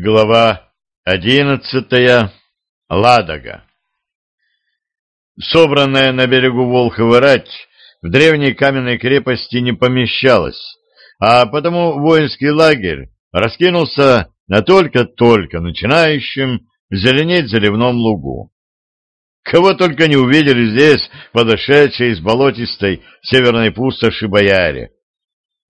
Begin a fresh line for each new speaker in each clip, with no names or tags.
Глава одиннадцатая. Ладога. Собранная на берегу Волхова рать в древней каменной крепости не помещалась, а потому воинский лагерь раскинулся на только-только начинающем зеленеть заливном лугу. Кого только не увидели здесь подошедшие из болотистой северной пустоши бояре.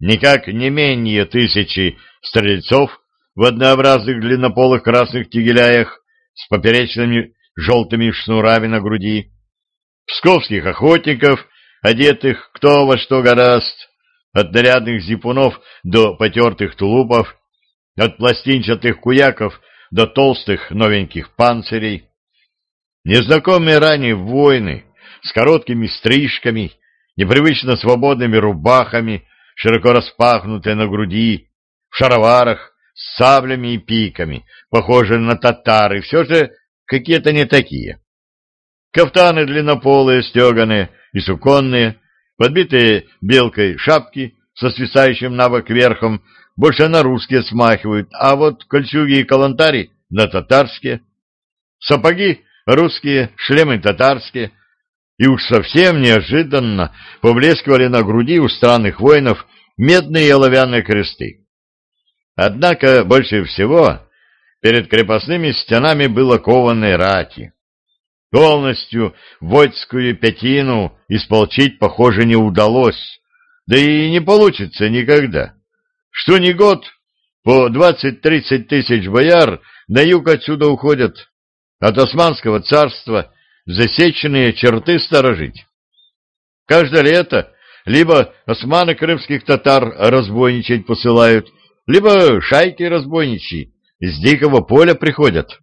Никак не менее тысячи стрельцов в однообразных длиннополых красных тегеляях с поперечными желтыми шнурами на груди, псковских охотников, одетых кто во что гораст, от нарядных зипунов до потертых тулупов, от пластинчатых куяков до толстых новеньких панцирей, незнакомые ранее воины с короткими стрижками, непривычно свободными рубахами, широко распахнутые на груди, в шароварах, с саблями и пиками, похожие на татары, все же какие-то не такие. Кафтаны длиннополые, стеганые и суконные, подбитые белкой шапки со свисающим на верхом, больше на русские смахивают, а вот кольчуги и калантари на татарские. Сапоги русские, шлемы татарские, и уж совсем неожиданно поблескивали на груди у странных воинов медные и оловянные кресты. Однако больше всего перед крепостными стенами было кованной рати. Полностью войскую пятину исполчить, похоже, не удалось, да и не получится никогда. Что ни год, по двадцать-тридцать тысяч бояр на юг отсюда уходят, от Османского царства засеченные черты сторожить. Каждое лето либо османы крымских татар разбойничать посылают, либо шайки разбойничьи из дикого поля приходят,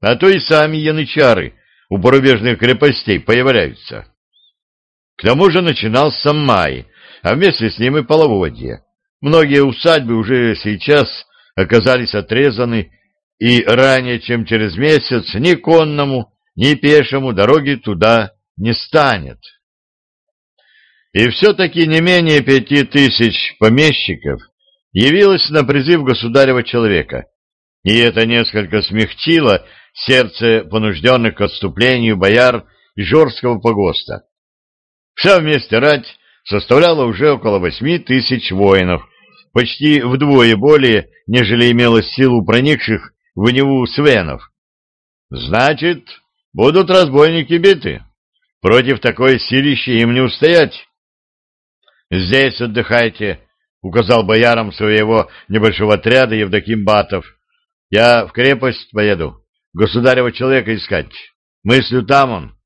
а то и сами янычары у порубежных крепостей появляются. К тому же начинался май, а вместе с ним и половодье. Многие усадьбы уже сейчас оказались отрезаны, и ранее, чем через месяц, ни конному, ни пешему дороги туда не станет. И все-таки не менее пяти тысяч помещиков явилась на призыв государева человека, и это несколько смягчило сердце понужденных к отступлению бояр из Жорского погоста. Вся вместе рать составляла уже около восьми тысяч воинов, почти вдвое более, нежели имелось силу проникших в Неву свенов. Значит, будут разбойники биты. Против такой силища им не устоять. Здесь отдыхайте, указал боярам своего небольшого отряда Евдоким Батов. Я в крепость поеду, государева человека искать. Мыслю там он.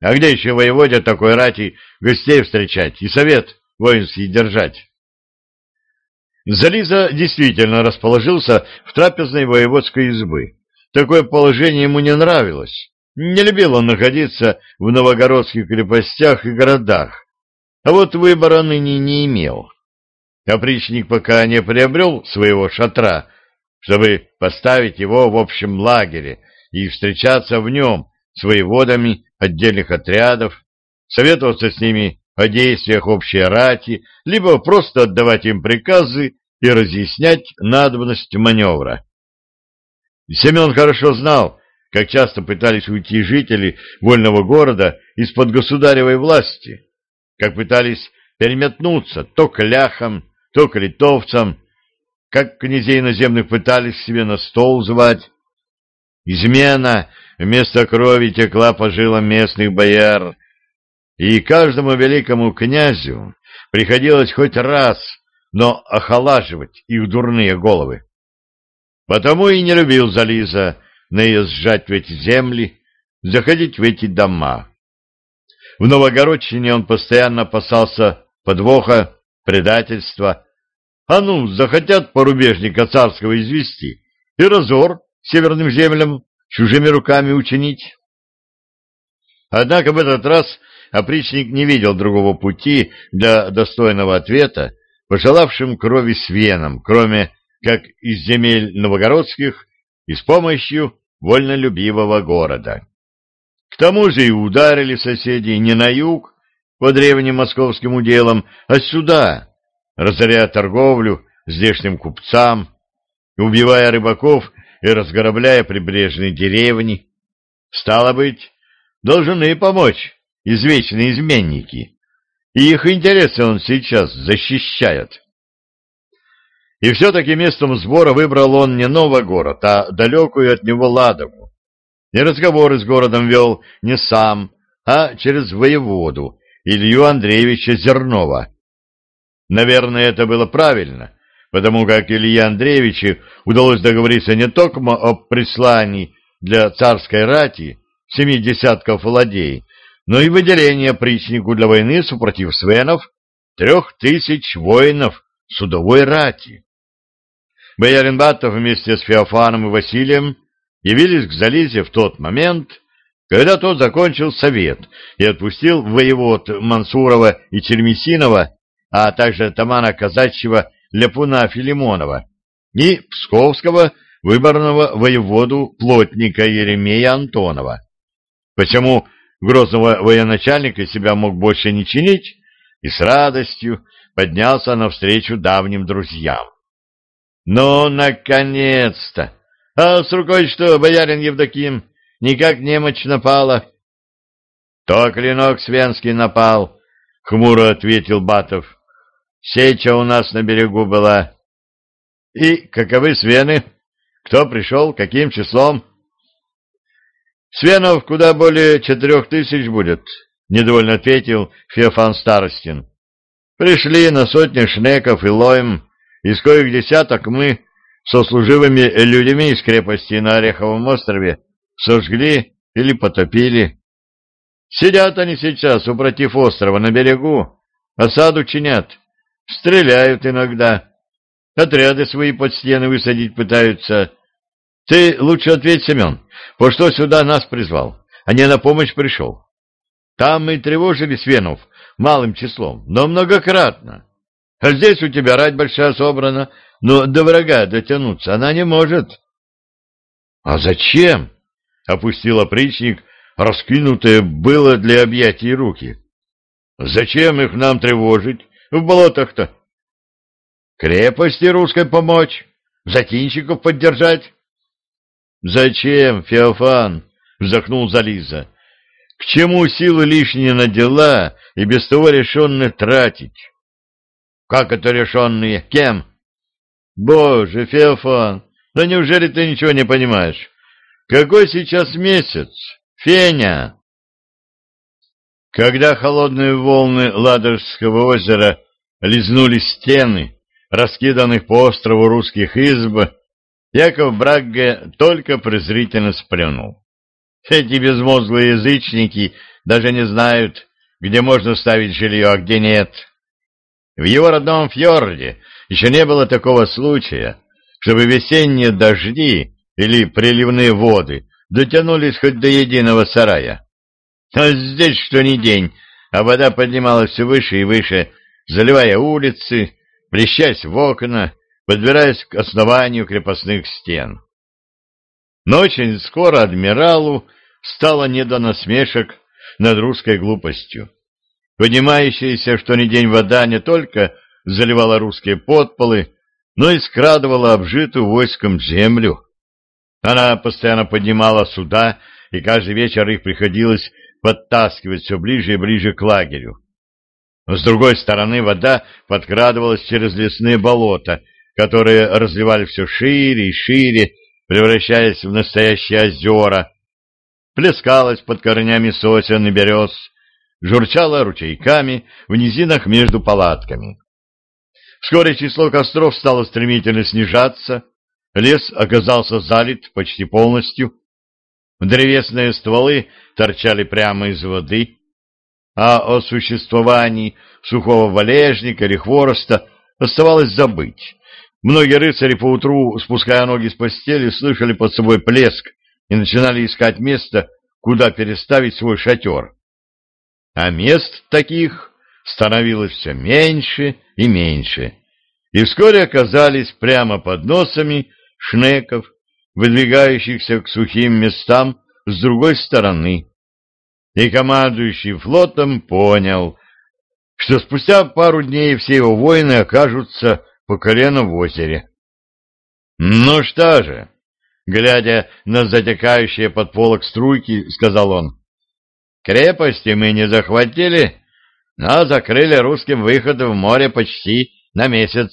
А где еще воеводе такой рати гостей встречать и совет воинский держать? Зализа действительно расположился в трапезной воеводской избы. Такое положение ему не нравилось. Не любил он находиться в новогородских крепостях и городах, а вот выбора ныне не имел. Опричник пока не приобрел своего шатра, чтобы поставить его в общем лагере и встречаться в нем с воеводами отдельных отрядов, советоваться с ними о действиях общей рати, либо просто отдавать им приказы и разъяснять надобность маневра. Семен хорошо знал, как часто пытались уйти жители вольного города из-под государевой власти, как пытались переметнуться то к ляхам, то к литовцам, как князей наземных пытались себе на стол звать. Измена вместо крови текла по жилам местных бояр, и каждому великому князю приходилось хоть раз, но охолаживать их дурные головы. Потому и не любил Зализа наезжать в эти земли, заходить в эти дома. В Новогородчине он постоянно опасался подвоха, предательства. А ну, захотят порубежника царского извести и разор северным землям чужими руками учинить. Однако в этот раз опричник не видел другого пути для достойного ответа, пожелавшим крови с веном, кроме как из земель новогородских и с помощью вольнолюбивого города. К тому же и ударили соседи не на юг, по древним московским уделам, а сюда, разоряя торговлю здешним купцам, убивая рыбаков и разграбляя прибрежные деревни. Стало быть, должны помочь извечные изменники, и их интересы он сейчас защищает. И все-таки местом сбора выбрал он не новый город, а далекую от него Ладогу. И разговоры с городом вел не сам, а через воеводу Илью Андреевича Зернова. Наверное, это было правильно, потому как Илье Андреевичу удалось договориться не только о прислании для царской рати семи десятков ладей, но и выделение причнику для войны супротив свенов трех тысяч воинов судовой рати. Боярин Батов вместе с Феофаном и Василием явились к Зализе в тот момент, когда тот закончил совет и отпустил воевод Мансурова и Чермесинова, а также Тамана Казачьего Ляпуна Филимонова и псковского выборного воеводу плотника Еремея Антонова. Почему грозного военачальника себя мог больше не чинить и с радостью поднялся навстречу давним друзьям. «Ну, наконец-то! А с рукой что, боярин Евдоким, никак немочь напала?» «То клинок Свенский напал», — хмуро ответил Батов. «Сеча у нас на берегу была». «И каковы свены? Кто пришел, каким числом?» «Свенов куда более четырех тысяч будет», — недовольно ответил Феофан Старостин. «Пришли на сотни шнеков и лоем, из коих десяток мы со служивыми людьми из крепости на Ореховом острове сожгли или потопили. Сидят они сейчас, упротив острова, на берегу, осаду чинят, стреляют иногда, отряды свои под стены высадить пытаются. Ты лучше ответь, Семен, по что сюда нас призвал, а не на помощь пришел? Там мы тревожили свенов малым числом, но многократно. А здесь у тебя рать большая собрана, но до врага дотянуться она не может. — А зачем? — опустил опричник, раскинутое было для объятий руки. — Зачем их нам тревожить в болотах-то? — Крепости русской помочь, затинщиков поддержать. — Зачем, Феофан? — вздохнул Зализа. — К чему силы лишние на дела и без того решенные тратить? Как это решенные? Кем? Боже, Феофан, да неужели ты ничего не понимаешь? Какой сейчас месяц? Феня! Когда холодные волны Ладожского озера лизнули стены, раскиданных по острову русских изб, Яков Брагге только презрительно сплюнул. Эти безмозглые язычники даже не знают, где можно ставить жилье, а где нет. В его родном фьорде еще не было такого случая, чтобы весенние дожди или приливные воды дотянулись хоть до единого сарая. А здесь что ни день, а вода поднималась все выше и выше, заливая улицы, плещась в окна, подбираясь к основанию крепостных стен. Но очень скоро адмиралу стало не до насмешек над русской глупостью. Поднимающаяся что ни день вода не только заливала русские подполы, но и скрадывала обжитую войском землю. Она постоянно поднимала суда, и каждый вечер их приходилось подтаскивать все ближе и ближе к лагерю. С другой стороны вода подкрадывалась через лесные болота, которые разливали все шире и шире, превращаясь в настоящие озера, плескалась под корнями сосен и берез, журчала ручейками в низинах между палатками. Вскоре число костров стало стремительно снижаться, лес оказался залит почти полностью, древесные стволы торчали прямо из воды, а о существовании сухого валежника или хвороста оставалось забыть. Многие рыцари поутру, спуская ноги с постели, слышали под собой плеск и начинали искать место, куда переставить свой шатер. А мест таких становилось все меньше и меньше, и вскоре оказались прямо под носами шнеков, выдвигающихся к сухим местам с другой стороны. И командующий флотом понял, что спустя пару дней все его воины окажутся по колено в озере. Ну что же, Глядя на затекающие под полок струйки, сказал он. Крепости мы не захватили, но закрыли русским выход в море почти на месяц.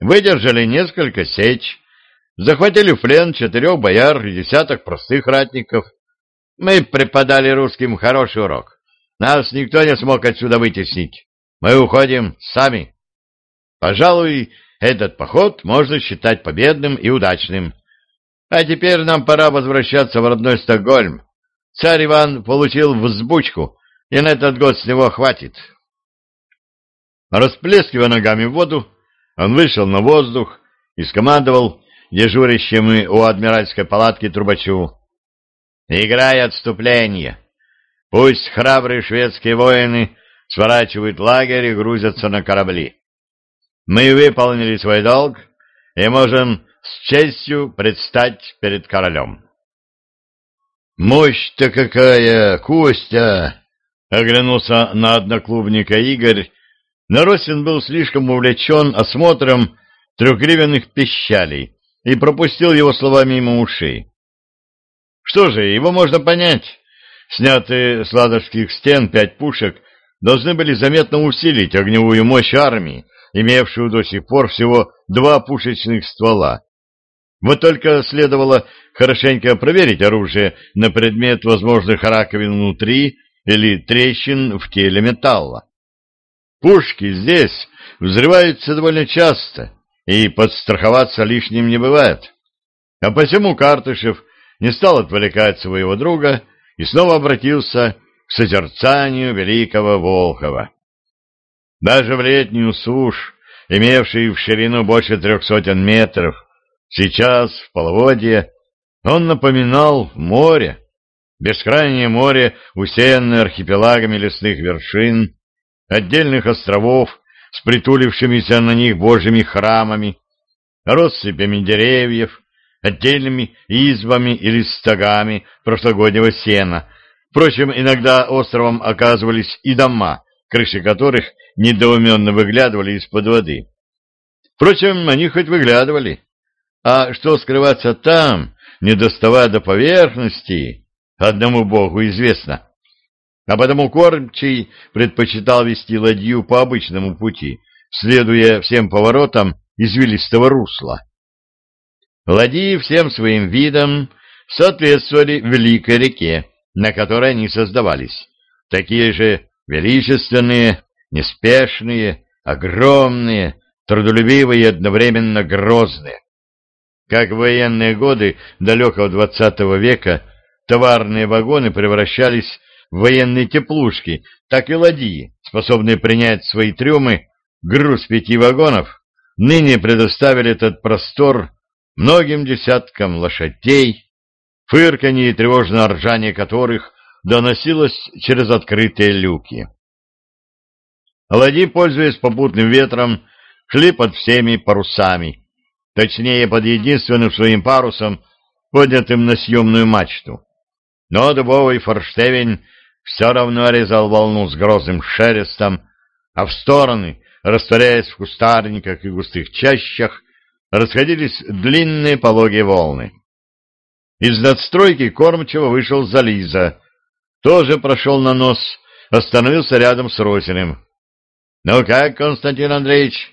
Выдержали несколько сеч, захватили в плен четырех бояр и десяток простых ратников. Мы преподали русским хороший урок. Нас никто не смог отсюда вытеснить. Мы уходим сами. Пожалуй, этот поход можно считать победным и удачным. А теперь нам пора возвращаться в родной Стокгольм. Царь Иван получил взбучку, и на этот год с него хватит. Расплескивая ногами в воду, он вышел на воздух и скомандовал дежурящему у адмиральской палатки трубачу. «Играй отступление! Пусть храбрые шведские воины сворачивают лагерь и грузятся на корабли. Мы выполнили свой долг и можем с честью предстать перед королем». «Мощь-то какая, Костя!» — оглянулся на одноклубника Игорь, но был слишком увлечен осмотром трехгривенных пищалей и пропустил его слова мимо ушей. Что же, его можно понять. Снятые с ладожских стен пять пушек должны были заметно усилить огневую мощь армии, имевшую до сих пор всего два пушечных ствола. Вот только следовало хорошенько проверить оружие на предмет возможных раковин внутри или трещин в теле металла. Пушки здесь взрываются довольно часто, и подстраховаться лишним не бывает. А посему Картышев не стал отвлекать своего друга и снова обратился к созерцанию великого Волхова. Даже в летнюю сушь, имевший в ширину больше трех сотен метров, сейчас, в половодье, он напоминал море, бескрайнее море, усеянное архипелагами лесных вершин, отдельных островов с притулившимися на них божьими храмами, россыпями деревьев, отдельными избами или стогами прошлогоднего сена. Впрочем, иногда островом оказывались и дома, крыши которых недоуменно выглядывали из-под воды. Впрочем, они хоть выглядывали. А что скрываться там, не доставая до поверхности, одному богу известно. А потому кормчий предпочитал вести ладью по обычному пути, следуя всем поворотам извилистого русла. Ладьи всем своим видом соответствовали великой реке, на которой они создавались. Такие же величественные, неспешные, огромные, трудолюбивые и одновременно грозные. Как в военные годы далекого двадцатого века товарные вагоны превращались военные теплушки, так и ладьи, способные принять свои трюмы, груз пяти вагонов, ныне предоставили этот простор многим десяткам лошадей, фырканье и тревожное ржание которых доносилось через открытые люки. Ладьи, пользуясь попутным ветром, шли под всеми парусами, точнее, под единственным своим парусом, поднятым на съемную мачту. Но дубовый форштевень все равно резал волну с грозным шерестом, а в стороны, растворяясь в кустарниках и густых чащах, расходились длинные пологие волны. Из надстройки кормчего вышел Зализа, тоже прошел на нос, остановился рядом с Росиным. — Ну как, Константин Андреевич?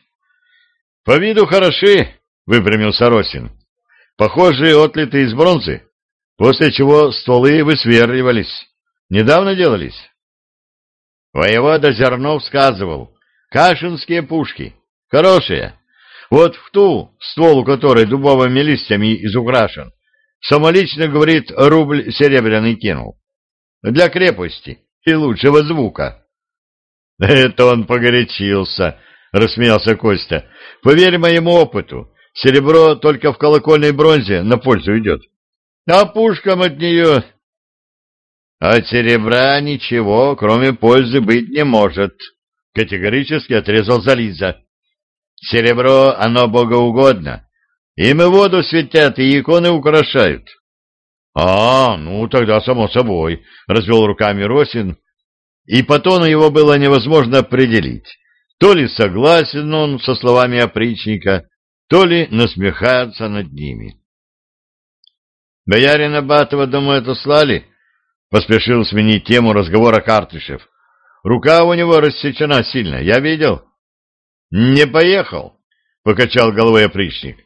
— По виду хороши, — выпрямился Росин. — Похожие отлиты из бронзы, после чего стволы высверливались. Недавно делались? — Воевода Зернов сказывал. Кашинские пушки. Хорошие. Вот в ту, ствол у которой дубовыми листьями изукрашен, самолично, говорит, рубль серебряный кинул. Для крепости и лучшего звука. — Это он погорячился, — рассмеялся Костя. — Поверь моему опыту, серебро только в колокольной бронзе на пользу идет. А пушкам от нее... — От серебра ничего, кроме пользы, быть не может, — категорически отрезал Зализа. Серебро, оно богоугодно. Им и воду светят, и иконы украшают. — А, ну тогда само собой, — развел руками Росин, и по тону его было невозможно определить, то ли согласен он со словами опричника, то ли насмехается над ними. Боярина Батова домой отослали? Поспешил сменить тему разговора Картышев. Рука у него рассечена сильно, я видел. Не поехал, покачал головой опричник.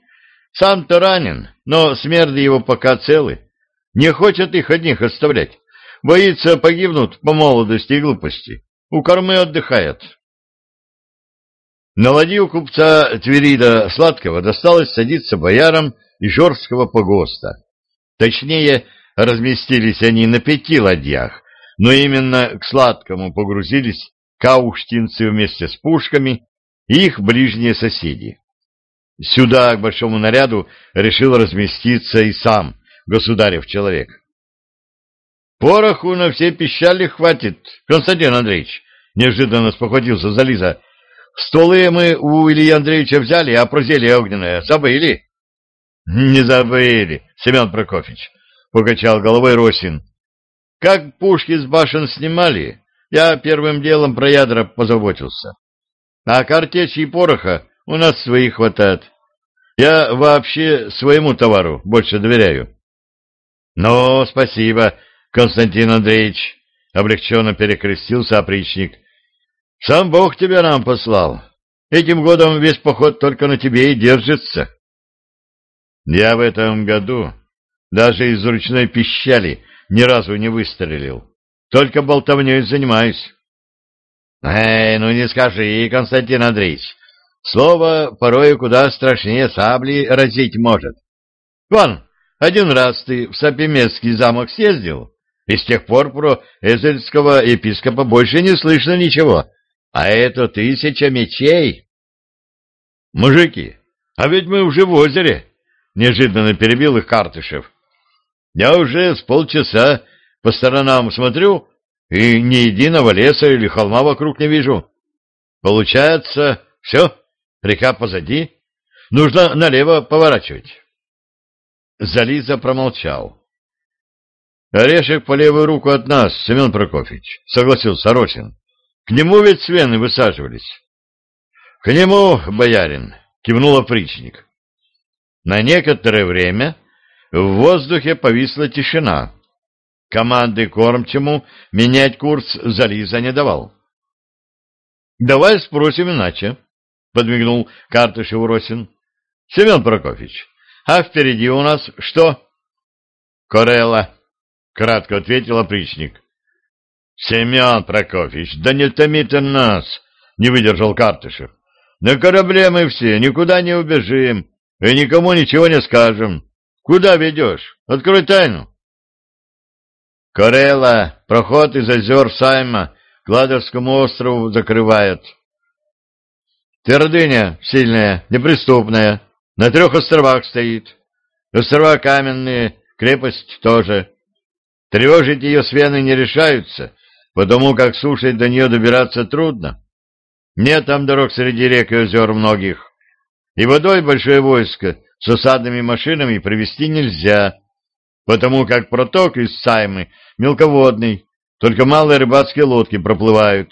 Сам-то ранен, но смерди его пока целы. Не хочет их одних оставлять. Боится погибнут по молодости и глупости. У кормы отдыхает. На ладьи у купца Тверида Сладкого досталось садиться боярам Ижорского погоста. Точнее, разместились они на пяти ладьях, но именно к Сладкому погрузились кауштинцы вместе с пушками и их ближние соседи. Сюда, к большому наряду, решил разместиться и сам государев человек. «Пороху на все пищали хватит, Константин Андреевич», — неожиданно спохватился Зализа. «Столы мы у Ильи Андреевича взяли, а про зелье огненное забыли». «Не забыли, Семен Прокофьевич», — покачал головой Росин. «Как пушки с башен снимали, я первым делом про ядра позаботился. А картечи и пороха у нас своих хватает. Я вообще своему товару больше доверяю. — Ну, спасибо, Константин Андреевич, — облегченно перекрестился опричник. — Сам Бог тебя нам послал. Этим годом весь поход только на тебе и держится. Я в этом году даже из ручной пищали ни разу не выстрелил. Только болтовней занимаюсь. — Эй, ну не скажи, Константин Андреевич, слово порой куда страшнее сабли разить может. Вон, один раз ты в Сапимецкий замок съездил, и с тех пор про эзельского епископа больше не слышно ничего, а это тысяча мечей. — Мужики, а ведь мы уже в озере, — неожиданно перебил их Картышев. — Я уже с полчаса по сторонам смотрю, и ни единого леса или холма вокруг не вижу. Получается, все, река позади, нужно налево поворачивать. Зализа промолчал. «Орешек по левую руку от нас, Семен Прокофьевич», — согласился Росин. «К нему ведь свены высаживались». «К нему, боярин», — кивнул опричник. На некоторое время в воздухе повисла тишина. Команды кормчему менять курс Зализа не давал. — Давай спросим иначе, — подмигнул Картышев Росин. — Семен Прокофьевич, а впереди у нас что? — Корелла, — кратко ответил опричник. — Семен Прокофьевич, да не томи ты нас, — не выдержал Картышев. — На корабле мы все, никуда не убежим и никому ничего не скажем. Куда ведешь? Открой тайну. Корелла, проход из озер Сайма к Ладожскому острову закрывает. Твердыня сильная, неприступная, на трех островах стоит. Острова каменные, крепость тоже. Тревожить ее свены не решаются, потому как слушать до нее добираться трудно. Нет там дорог среди рек и озер многих. И водой большое войско с осадными машинами привезти нельзя, потому как проток из Саймы мелководный, только малые рыбацкие лодки проплывают.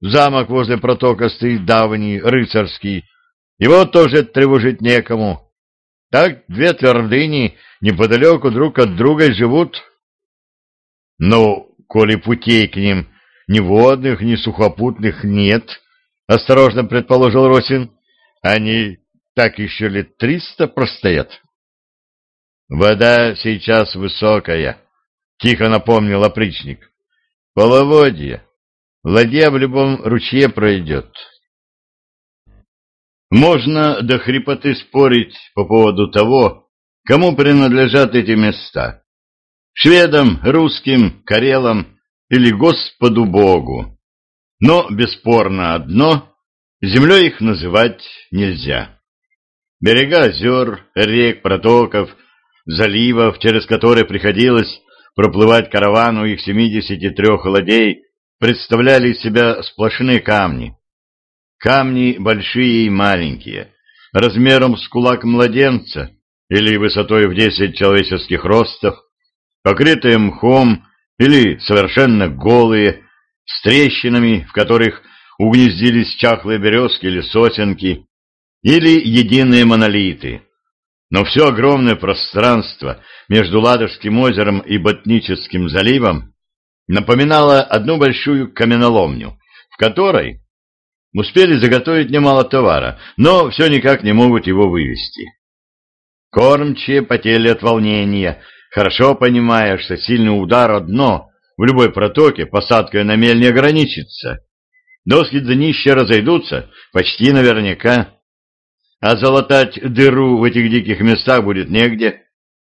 Замок возле протока стоит давний, рыцарский, его тоже тревожить некому. Так две твердыни неподалеку друг от друга живут. Ну, коли путей к ним ни водных, ни сухопутных нет, — осторожно предположил Росин, — они так еще лет триста простоят. Вода сейчас высокая, — тихо напомнил опричник. Половодье. Ладья в любом ручье пройдет. Можно до хрипоты спорить по поводу того, кому принадлежат эти места. Шведам, русским, карелам или Господу Богу. Но бесспорно одно — землей их называть нельзя. Берега озер, рек, протоков — заливов, через которые приходилось проплывать каравану их 73 ладей, представляли из себя сплошные камни. Камни большие и маленькие, размером с кулак младенца или высотой в 10 человеческих ростов, покрытые мхом или совершенно голые, с трещинами, в которых угнездились чахлые березки или сосенки, или единые монолиты, но все огромное пространство между Ладожским озером и Ботническим заливом напоминало одну большую каменоломню, в которой успели заготовить немало товара, но все никак не могут его вывести. Кормчие потели от волнения, хорошо понимая, что сильный удар одно в любой протоке посадкой на мель не ограничится. Доски днища разойдутся почти наверняка. А залатать дыру в этих диких местах будет негде,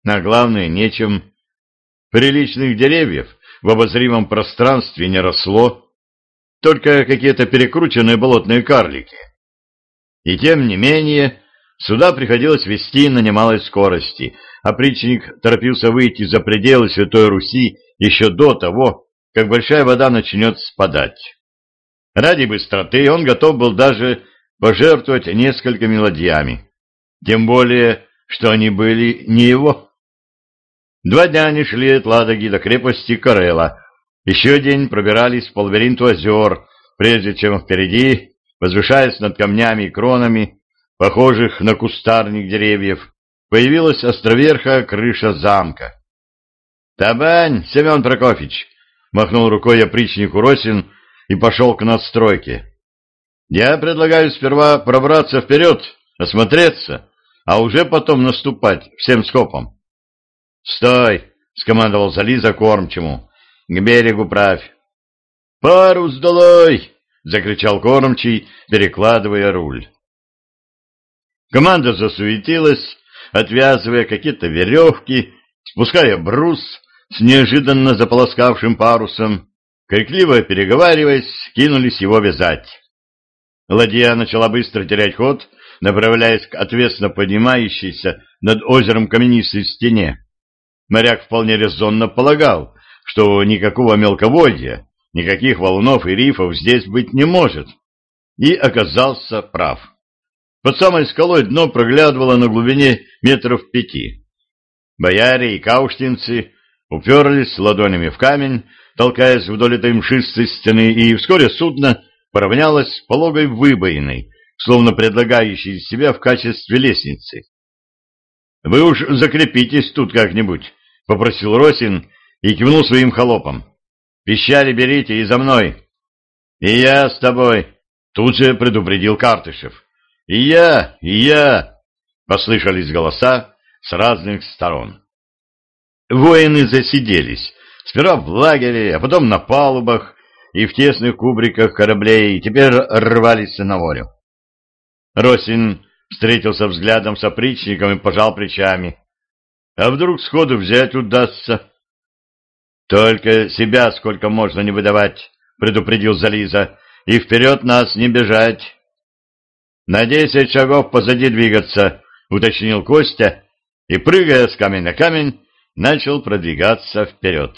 а главное, нечем. Приличных деревьев в обозримом пространстве не росло, только какие-то перекрученные болотные карлики. И тем не менее, сюда приходилось вести на немалой скорости, а причник торопился выйти за пределы Святой Руси еще до того, как большая вода начнет спадать. Ради быстроты он готов был даже пожертвовать несколькими ладьями, тем более, что они были не его. Два дня они шли от Ладоги до крепости Карела, еще день пробирались по лабиринту озер, прежде чем впереди, возвышаясь над камнями и кронами, похожих на кустарник деревьев, появилась островерхая крыша замка. — Табань, Семен Прокофьевич! — махнул рукой опричнику Росин и пошел к надстройке. — Я предлагаю сперва пробраться вперед, осмотреться, а уже потом наступать всем скопом. — Стой! — скомандовал Зализа кормчему. К берегу правь. «Парус долой!» — закричал кормчий, перекладывая руль. Команда засуетилась, отвязывая какие-то веревки, спуская брус с неожиданно заполоскавшим парусом, крикливо переговариваясь, кинулись его вязать. Ладья начала быстро терять ход, направляясь к отвесно поднимающейся над озером каменистой стене. Моряк вполне резонно полагал, что никакого мелководья, никаких валунов и рифов здесь быть не может, и оказался прав. Под самой скалой дно проглядывало на глубине метров пяти. Бояре и кауштинцы уперлись ладонями в камень, толкаясь вдоль этой мшистой стены, и вскоре судно поравнялось с пологой выбоиной, словно предлагающей себя в качестве лестницы. — Вы уж закрепитесь тут как-нибудь, — попросил Росин, и кивнул своим холопам. «Пищали берите и за мной!» «И я с тобой!» — тут же предупредил Картышев. «И я! И я!» — послышались голоса с разных сторон. Воины засиделись, сперва в лагере, а потом на палубах и в тесных кубриках кораблей, теперь рвались на волю. Росин встретился взглядом с опричником и пожал плечами. «А вдруг сходу взять удастся?» Только себя сколько можно не выдавать, предупредил Зализа, и вперед нас не бежать. На десять шагов позади двигаться, уточнил Костя, и, прыгая с камня на камень, начал продвигаться вперед.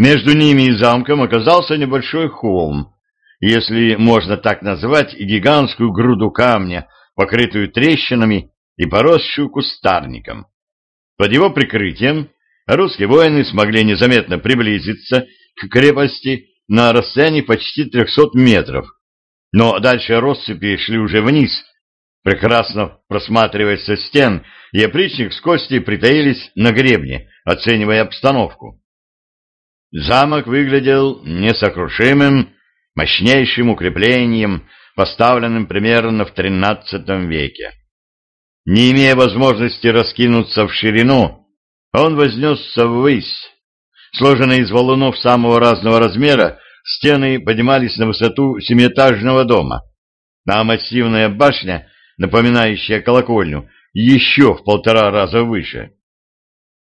Между ними и замком оказался небольшой холм, если можно так назвать гигантскую груду камня, покрытую трещинами и поросшую кустарником. Под его прикрытием русские воины смогли незаметно приблизиться к крепости на расстоянии почти 300 метров, но дальше россыпи шли уже вниз, прекрасно просматриваясь со стен, и опричник с Костей притаились на гребне, оценивая обстановку. Замок выглядел несокрушимым, мощнейшим укреплением, поставленным примерно в XIII веке. Не имея возможности раскинуться в ширину, он вознесся ввысь. Сложенные из валунов самого разного размера, стены поднимались на высоту семиэтажного дома, а массивная башня, напоминающая колокольню, еще в полтора раза выше.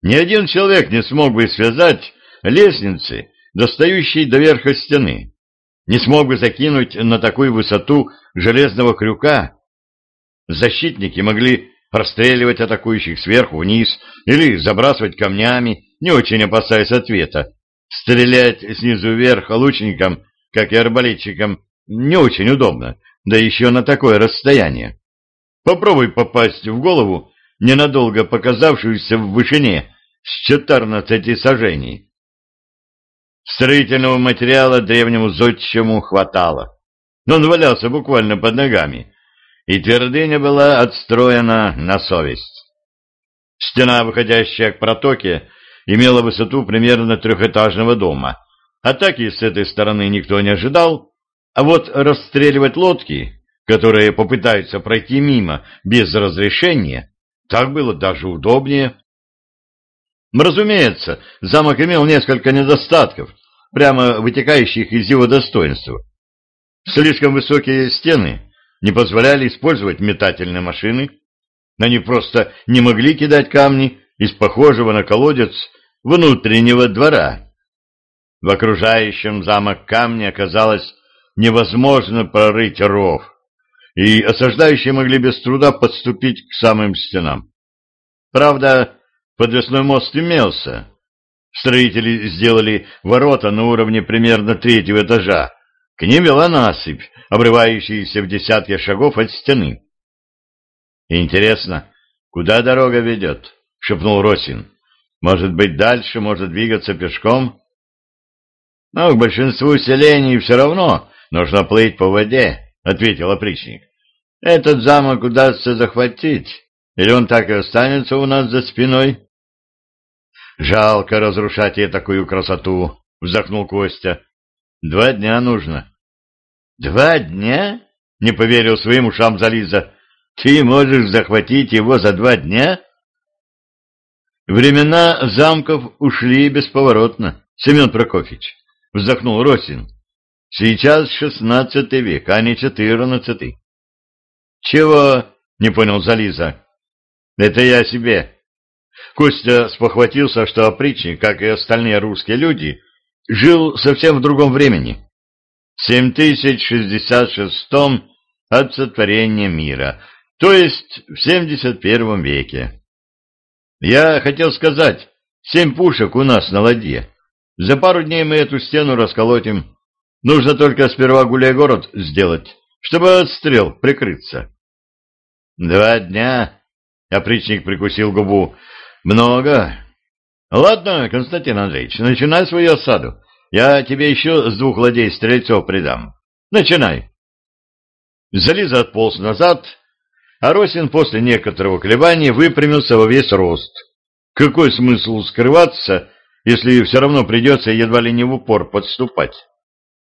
Ни один человек не смог бы связать лестницы, достающие до верха стены, не смог бы закинуть на такую высоту железного крюка. Защитники могли простреливать атакующих сверху вниз или забрасывать камнями, не очень опасаясь ответа. Стрелять снизу вверх лучникам, как и арбалетчикам, не очень удобно, да еще на такое расстояние. Попробуй попасть в голову, ненадолго показавшуюся в вышине с четырнадцати сажений. Строительного материала древнему зодчему хватало. но Он валялся буквально под ногами, и твердыня была отстроена на совесть. Стена, выходящая к протоке, имела высоту примерно трехэтажного дома. Атаки с этой стороны никто не ожидал, а вот расстреливать лодки, которые попытаются пройти мимо без разрешения, так было даже удобнее. Разумеется, замок имел несколько недостатков, прямо вытекающих из его достоинства. Слишком высокие стены не позволяли использовать метательные машины, они просто не могли кидать камни из похожего на колодец внутреннего двора. В окружающем замок камня оказалось невозможно прорыть ров, и осаждающие могли без труда подступить к самым стенам. Правда, подвесной мост имелся. Строители сделали ворота на уровне примерно третьего этажа. К ним вела насыпь, обрывающаяся в десятке шагов от стены. «Интересно, куда дорога ведет?» — шепнул Росин. «Может быть, дальше можно двигаться пешком?» «Но к большинству селений все равно нужно плыть по воде», — ответил опричник. «Этот замок удастся захватить, или он так и останется у нас за спиной?» «Жалко разрушать и такую красоту», — вздохнул Костя. «Два дня нужно». «Два дня?» — не поверил своим ушам Зализа. «Ты можешь захватить его за два дня?» «Времена замков ушли бесповоротно, Семен Прокофьевич», — вздохнул Росин. «Сейчас шестнадцатый век, а не четырнадцатый». «Чего?» — не понял Зализа. «Это я себе». Костя спохватился, что опричник, как и остальные русские люди, жил совсем в другом времени. В 7066 от сотворения мира, то есть в 71 веке. Я хотел сказать, семь пушек у нас на ладье. За пару дней мы эту стену расколотим. Нужно только сперва гуляй-город сделать, чтобы от стрел прикрыться. Два дня, опричник прикусил губу. Много. Ладно, Константин Андреевич, начинай свою осаду. Я тебе еще с двух ладей стрельцов придам. Начинай. Зализа отполз назад, а Росин после некоторого колебания выпрямился во весь рост. Какой смысл скрываться, если все равно придется едва ли не в упор подступать?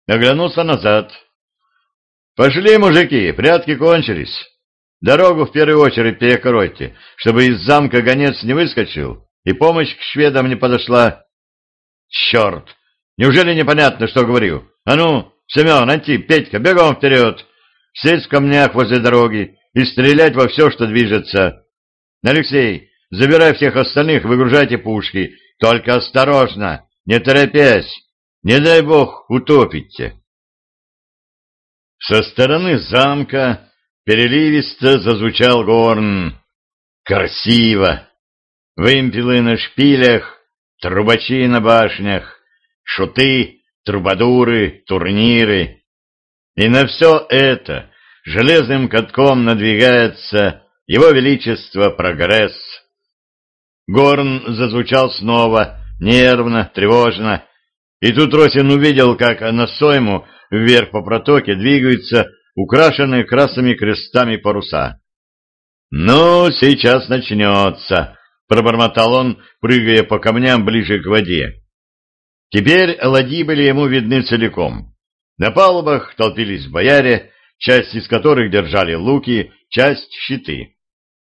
Оглянулся назад. «Пошли, мужики, прятки кончились. Дорогу в первую очередь перекройте, чтобы из замка гонец не выскочил и помощь к шведам не подошла. Черт! Неужели непонятно, что говорю? А ну, Семен, Антип, Петька, бегом вперед! Сесть в камнях возле дороги и стрелять во все, что движется. Алексей, забирай всех остальных, выгружайте пушки. Только осторожно, не торопясь. Не дай бог, утопите. Со стороны замка переливисто зазвучал горн. Красиво! Вымпелы на шпилях, трубачи на башнях, шуты, трубадуры, турниры. И на все это железным катком надвигается его величество прогресс. Горн зазвучал снова, нервно, тревожно, и тут Росин увидел, как на сойму вверх по протоке двигаются украшенные красными крестами паруса. «Ну, сейчас начнется», — пробормотал он, прыгая по камням ближе к воде. Теперь ладьи были ему видны целиком. На палубах толпились бояре, часть из которых держали луки, часть — щиты.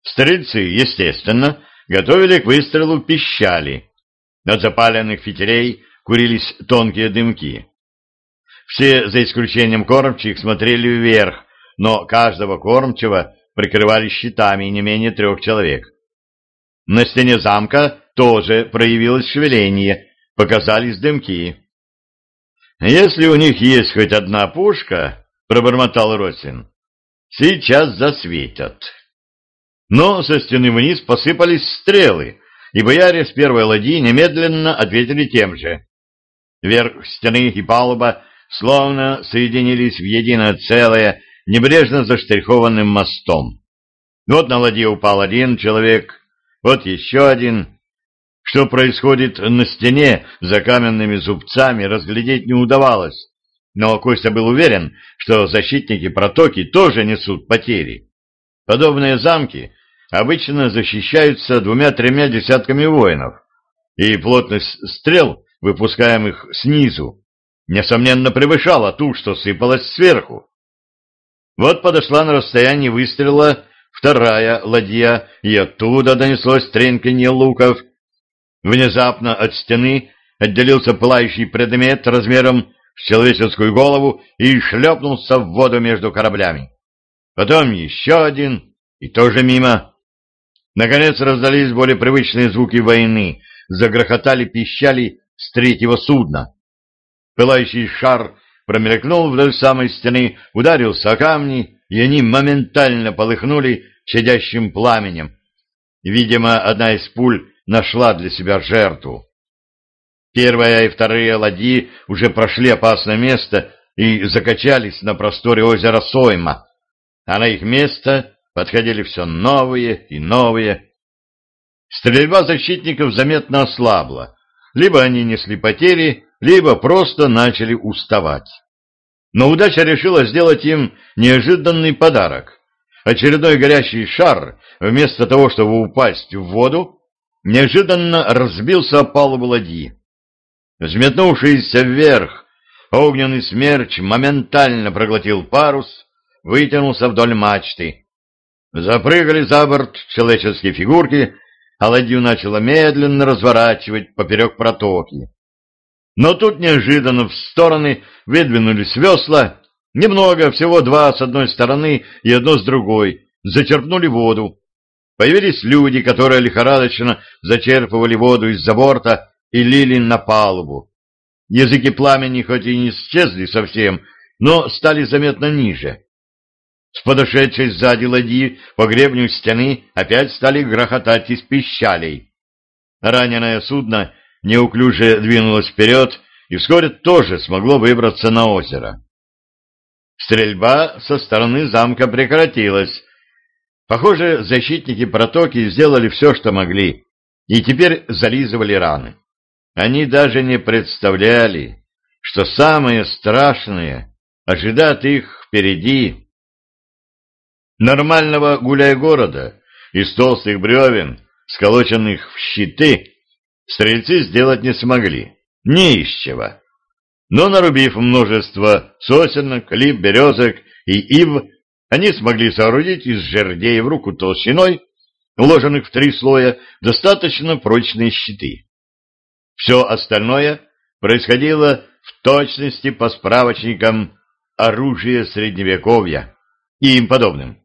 Стрельцы, естественно, готовили к выстрелу пищали. От запаленных фитилей курились тонкие дымки. Все, за исключением кормчих, смотрели вверх, но каждого кормчего прикрывали щитами не менее трех человек. На стене замка тоже проявилось шевеление, показались дымки. «Если у них есть хоть одна пушка, — пробормотал Росин, — сейчас засветят». Но со стены вниз посыпались стрелы, и бояре с первой ладьи немедленно ответили тем же. Верх стены и палуба словно соединились в единое целое, небрежно заштрихованным мостом. Вот на ладье упал один человек, вот еще один, что происходит на стене за каменными зубцами, разглядеть не удавалось, но Костя был уверен, что защитники протоки тоже несут потери. Подобные замки обычно защищаются двумя-тремя десятками воинов, и плотность стрел, выпускаемых снизу, несомненно превышала ту, что сыпалась сверху. Вот подошла на расстоянии выстрела вторая ладья, и оттуда донеслось треньканье луков. Внезапно от стены отделился пылающий предмет размером с человеческую голову и шлепнулся в воду между кораблями. Потом еще один, и тоже мимо. Наконец раздались более привычные звуки войны, загрохотали пищали с третьего судна. Пылающий шар промелькнул вдоль самой стены, ударился о камни, и они моментально полыхнули чадящим пламенем. Видимо, одна из пуль нашла для себя жертву. Первая и вторая ладьи уже прошли опасное место и закачались на просторе озера Сойма, а на их место подходили все новые и новые. Стрельба защитников заметно ослабла. Либо они несли потери, либо просто начали уставать. Но удача решила сделать им неожиданный подарок. Очередной горящий шар, вместо того, чтобы упасть в воду, неожиданно разбился о палубу ладьи. Взметнувшийся вверх, огненный смерч моментально проглотил парус, вытянулся вдоль мачты. Запрыгали за борт человеческие фигурки, а ладью начало медленно разворачивать поперек протоки. Но тут неожиданно в стороны выдвинулись весла, немного, всего два с одной стороны и одно с другой, зачерпнули воду. Появились люди, которые лихорадочно зачерпывали воду из-за борта и лили на палубу. Языки пламени хоть и не исчезли совсем, но стали заметно ниже. С подошедшей сзади ладьи по гребню стены опять стали грохотать из пищалей. Раненое судно неуклюже двинулось вперед и вскоре тоже смогло выбраться на озеро. Стрельба со стороны замка прекратилась. Похоже, защитники протоки сделали все, что могли, и теперь зализывали раны. Они даже не представляли, что самое страшное ожидает их впереди. Нормального гуляй-города из толстых бревен, сколоченных в щиты, стрельцы сделать не смогли, не из чего. Но, нарубив множество сосенок, лип, березок и ив, они смогли соорудить из жердей в руку толщиной, уложенных в три слоя, достаточно прочные щиты. Все остальное происходило в точности по справочникам оружия Средневековья и им подобным.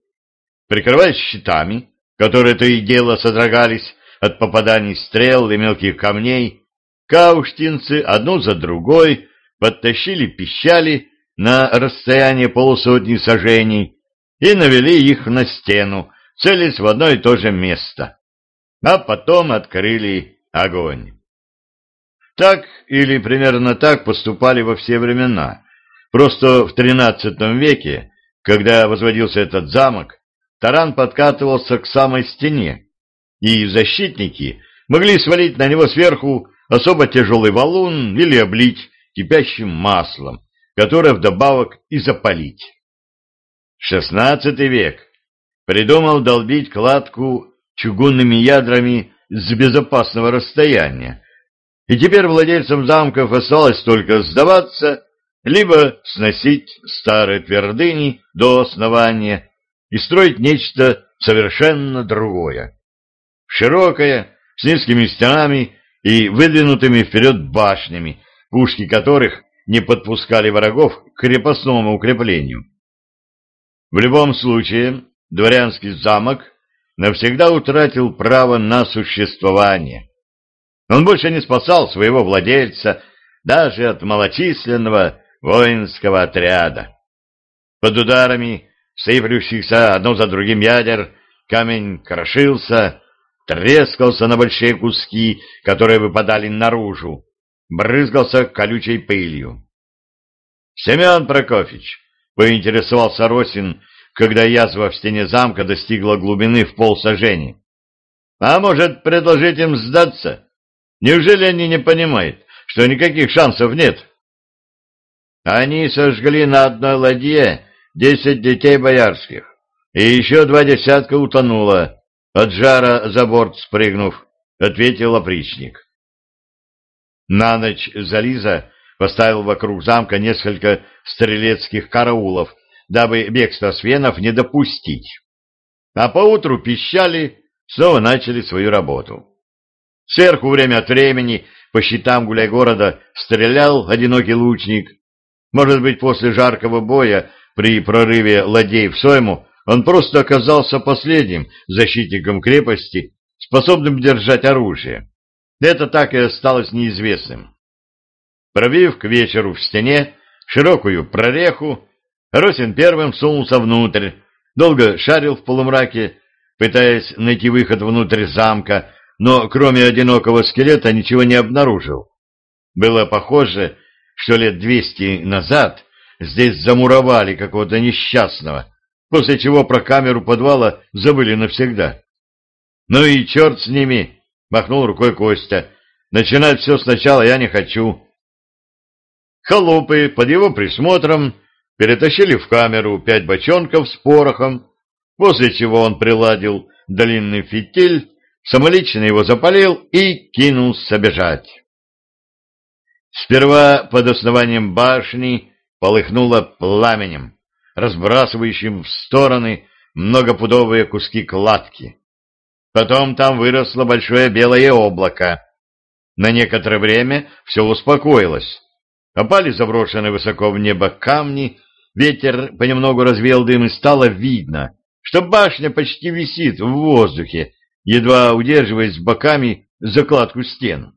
Прикрываясь щитами, которые то и дело содрогались от попаданий стрел и мелких камней, кауштинцы одну за другой подтащили пищали на расстояние полусотни сажений и навели их на стену, целясь в одно и то же место, а потом открыли огонь. Так или примерно так поступали во все времена. Просто в XIII веке, когда возводился этот замок, таран подкатывался к самой стене, и защитники могли свалить на него сверху особо тяжелый валун или облить кипящим маслом, которое вдобавок и запалить. XVI век придумал долбить кладку чугунными ядрами с безопасного расстояния, и теперь владельцам замков осталось только сдаваться, либо сносить старые твердыни до основания и строить нечто совершенно другое. Широкое, с низкими стенами и выдвинутыми вперед башнями, пушки которых не подпускали врагов к крепостному укреплению. В любом случае, дворянский замок навсегда утратил право на существование. Он больше не спасал своего владельца даже от малочисленного воинского отряда. Под ударами сыплющихся одно за другим ядер камень крошился, трескался на большие куски, которые выпадали наружу, брызгался колючей пылью. — Семен Прокофьевич, — поинтересовался Росин, когда язва в стене замка достигла глубины в полсажени. — А может, предложить им сдаться? Неужели они не понимают, что никаких шансов нет? Они сожгли на одной ладье десять детей боярских, и еще два десятка утонуло, от жара за борт спрыгнув, — ответил опричник. На ночь Зализа поставил вокруг замка несколько стрелецких караулов, дабы бегство свенов не допустить. А поутру пищали, снова начали свою работу. Сверху время от времени по щитам гуляй-города стрелял одинокий лучник. Может быть, после жаркого боя при прорыве ладей в Сойму он просто оказался последним защитником крепости, способным держать оружие. Это так и осталось неизвестным. Пробив к вечеру в стене широкую прореху, Росин первым сунулся внутрь, долго шарил в полумраке, пытаясь найти выход внутрь замка, но кроме одинокого скелета ничего не обнаружил. Было похоже, что лет двести назад здесь замуровали какого-то несчастного, после чего про камеру подвала забыли навсегда. Ну и черт с ними, махнул рукой Костя. Начинать все сначала я не хочу. Холопы под его присмотром перетащили в камеру пять бочонков с порохом, после чего он приладил длинный фитиль, самолично его запалил и кинулся бежать. Сперва под основанием башни полыхнуло пламенем, разбрасывающим в стороны многопудовые куски кладки. Потом там выросло большое белое облако. На некоторое время все успокоилось. Опали заброшенные высоко в небо камни, ветер понемногу развеял дым, и стало видно, что башня почти висит в воздухе, едва удерживаясь боками закладку стен.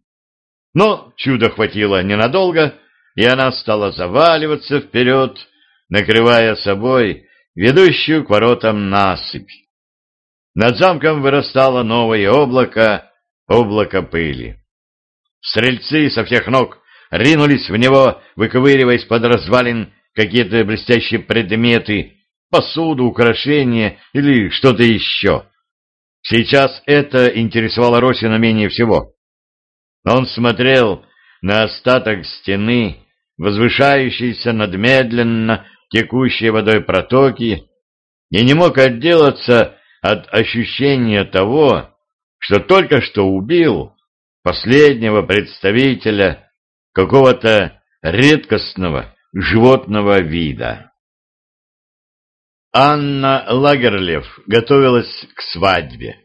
Но чудо хватило ненадолго, и она стала заваливаться вперед, накрывая собой ведущую к воротам насыпь. Над замком вырастало новое облако, облако пыли. Стрельцы со всех ног ринулись в него, выковыриваясь под развалин какие-то блестящие предметы, посуду, украшения или что-то еще. Сейчас это интересовало Росина менее всего. Он смотрел на остаток стены, возвышающейся над медленно текущей водой протоки, и не мог отделаться от ощущения того, что только что убил последнего представителя какого-то редкостного животного вида. Анна Лагерлев готовилась к свадьбе.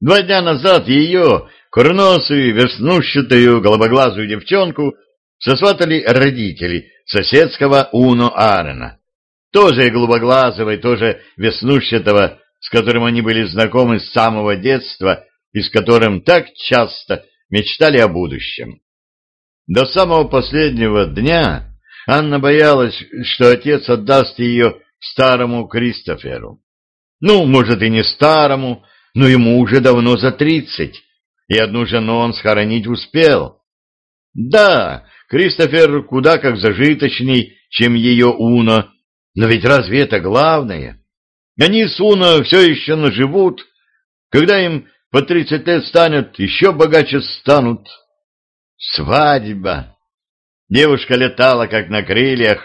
Два дня назад ее, курносую, верснущатую, голубоглазую девчонку сосватали родители соседского Уно Арена. Тоже голубоглазого и тоже веснущатого, с которым они были знакомы с самого детства и с которым так часто мечтали о будущем. До самого последнего дня Анна боялась, что отец отдаст ее старому Кристоферу. Ну, может, и не старому, но ему уже давно за тридцать, и одну жену он схоронить успел. Да, Кристофер куда как зажиточней, чем ее Уна, но ведь разве это главное? Они с Уна все еще наживут, когда им по тридцать лет станет, еще богаче станут. Свадьба! Девушка летала, как на крыльях,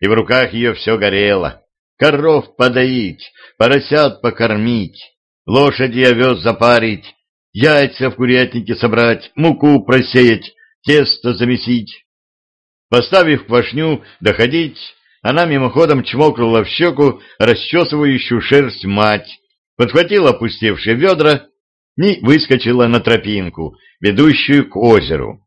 и в руках ее все горело. Коров подоить, поросят покормить, лошади овес запарить, яйца в курятнике собрать, муку просеять, тесто замесить. Поставив квашню доходить, она мимоходом чмокнула в щеку расчесывающую шерсть мать, подхватила опустевшие ведра и выскочила на тропинку, ведущую к озеру.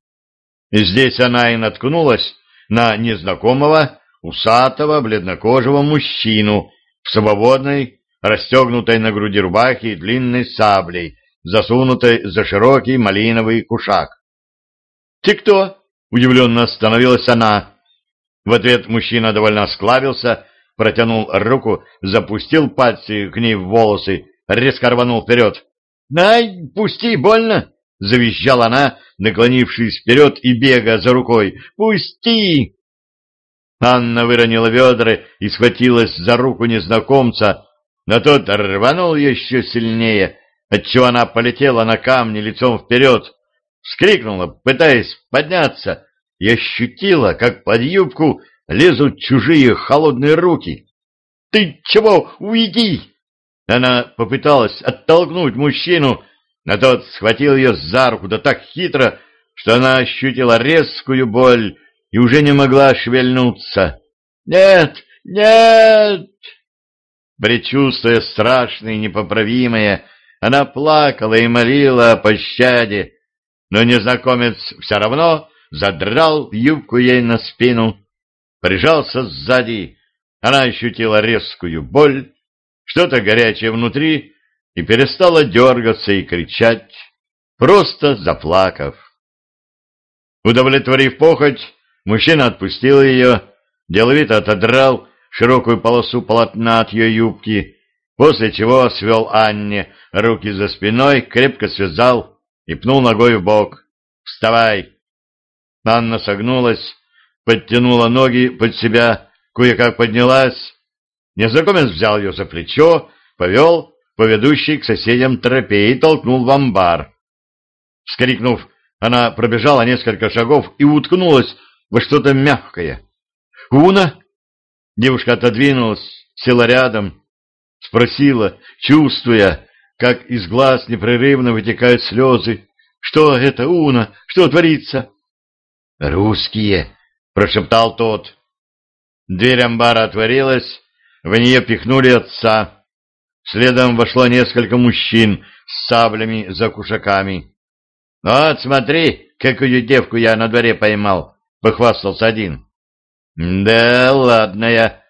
И здесь она и наткнулась на незнакомого, усатого, бледнокожего мужчину в свободной, расстегнутой на груди рубахе и длинной саблей, засунутой за широкий малиновый кушак. «Ты кто?» — удивленно остановилась она. В ответ мужчина довольно осклабился, протянул руку, запустил пальцы к ней в волосы, резко рванул вперед. «Ай, пусти, больно!» — завизжала она, наклонившись вперед и бега за рукой. «Пусти!» Анна выронила ведра и схватилась за руку незнакомца, но тот рванул еще сильнее, отчего она полетела на камни лицом вперед, вскрикнула, пытаясь подняться, и ощутила, как под юбку лезут чужие холодные руки. — Ты чего? Уйди! Она попыталась оттолкнуть мужчину, но тот схватил ее за руку да так хитро, что она ощутила резкую боль и уже не могла шевельнуться. «Нет! Нет!» Предчувствуя страшное и непоправимое, она плакала и молила о пощаде, но незнакомец все равно задрал юбку ей на спину, прижался сзади, она ощутила резкую боль, что-то горячее внутри, и перестала дергаться и кричать, просто заплакав. Удовлетворив похоть, мужчина отпустил ее, деловито отодрал широкую полосу полотна от ее юбки, после чего свел Анне руки за спиной, крепко связал и пнул ногой в бок. «Вставай!» Анна согнулась, подтянула ноги под себя, кое-как поднялась. Незнакомец взял ее за плечо, повел по ведущей к соседям тропе и толкнул в амбар. Вскрикнув, она пробежала несколько шагов и уткнулась во что-то мягкое. «Уна?» Девушка отодвинулась, села рядом, спросила, чувствуя, как из глаз непрерывно вытекают слезы. «Что это, Уна? Что творится?» «Русские!» — прошептал тот. Дверь амбара отворилась, в нее пихнули отца. Следом вошло несколько мужчин с саблями за кушаками. «Вот, смотри, какую девку я на дворе поймал!» — похвастался один. «Да ладно я!»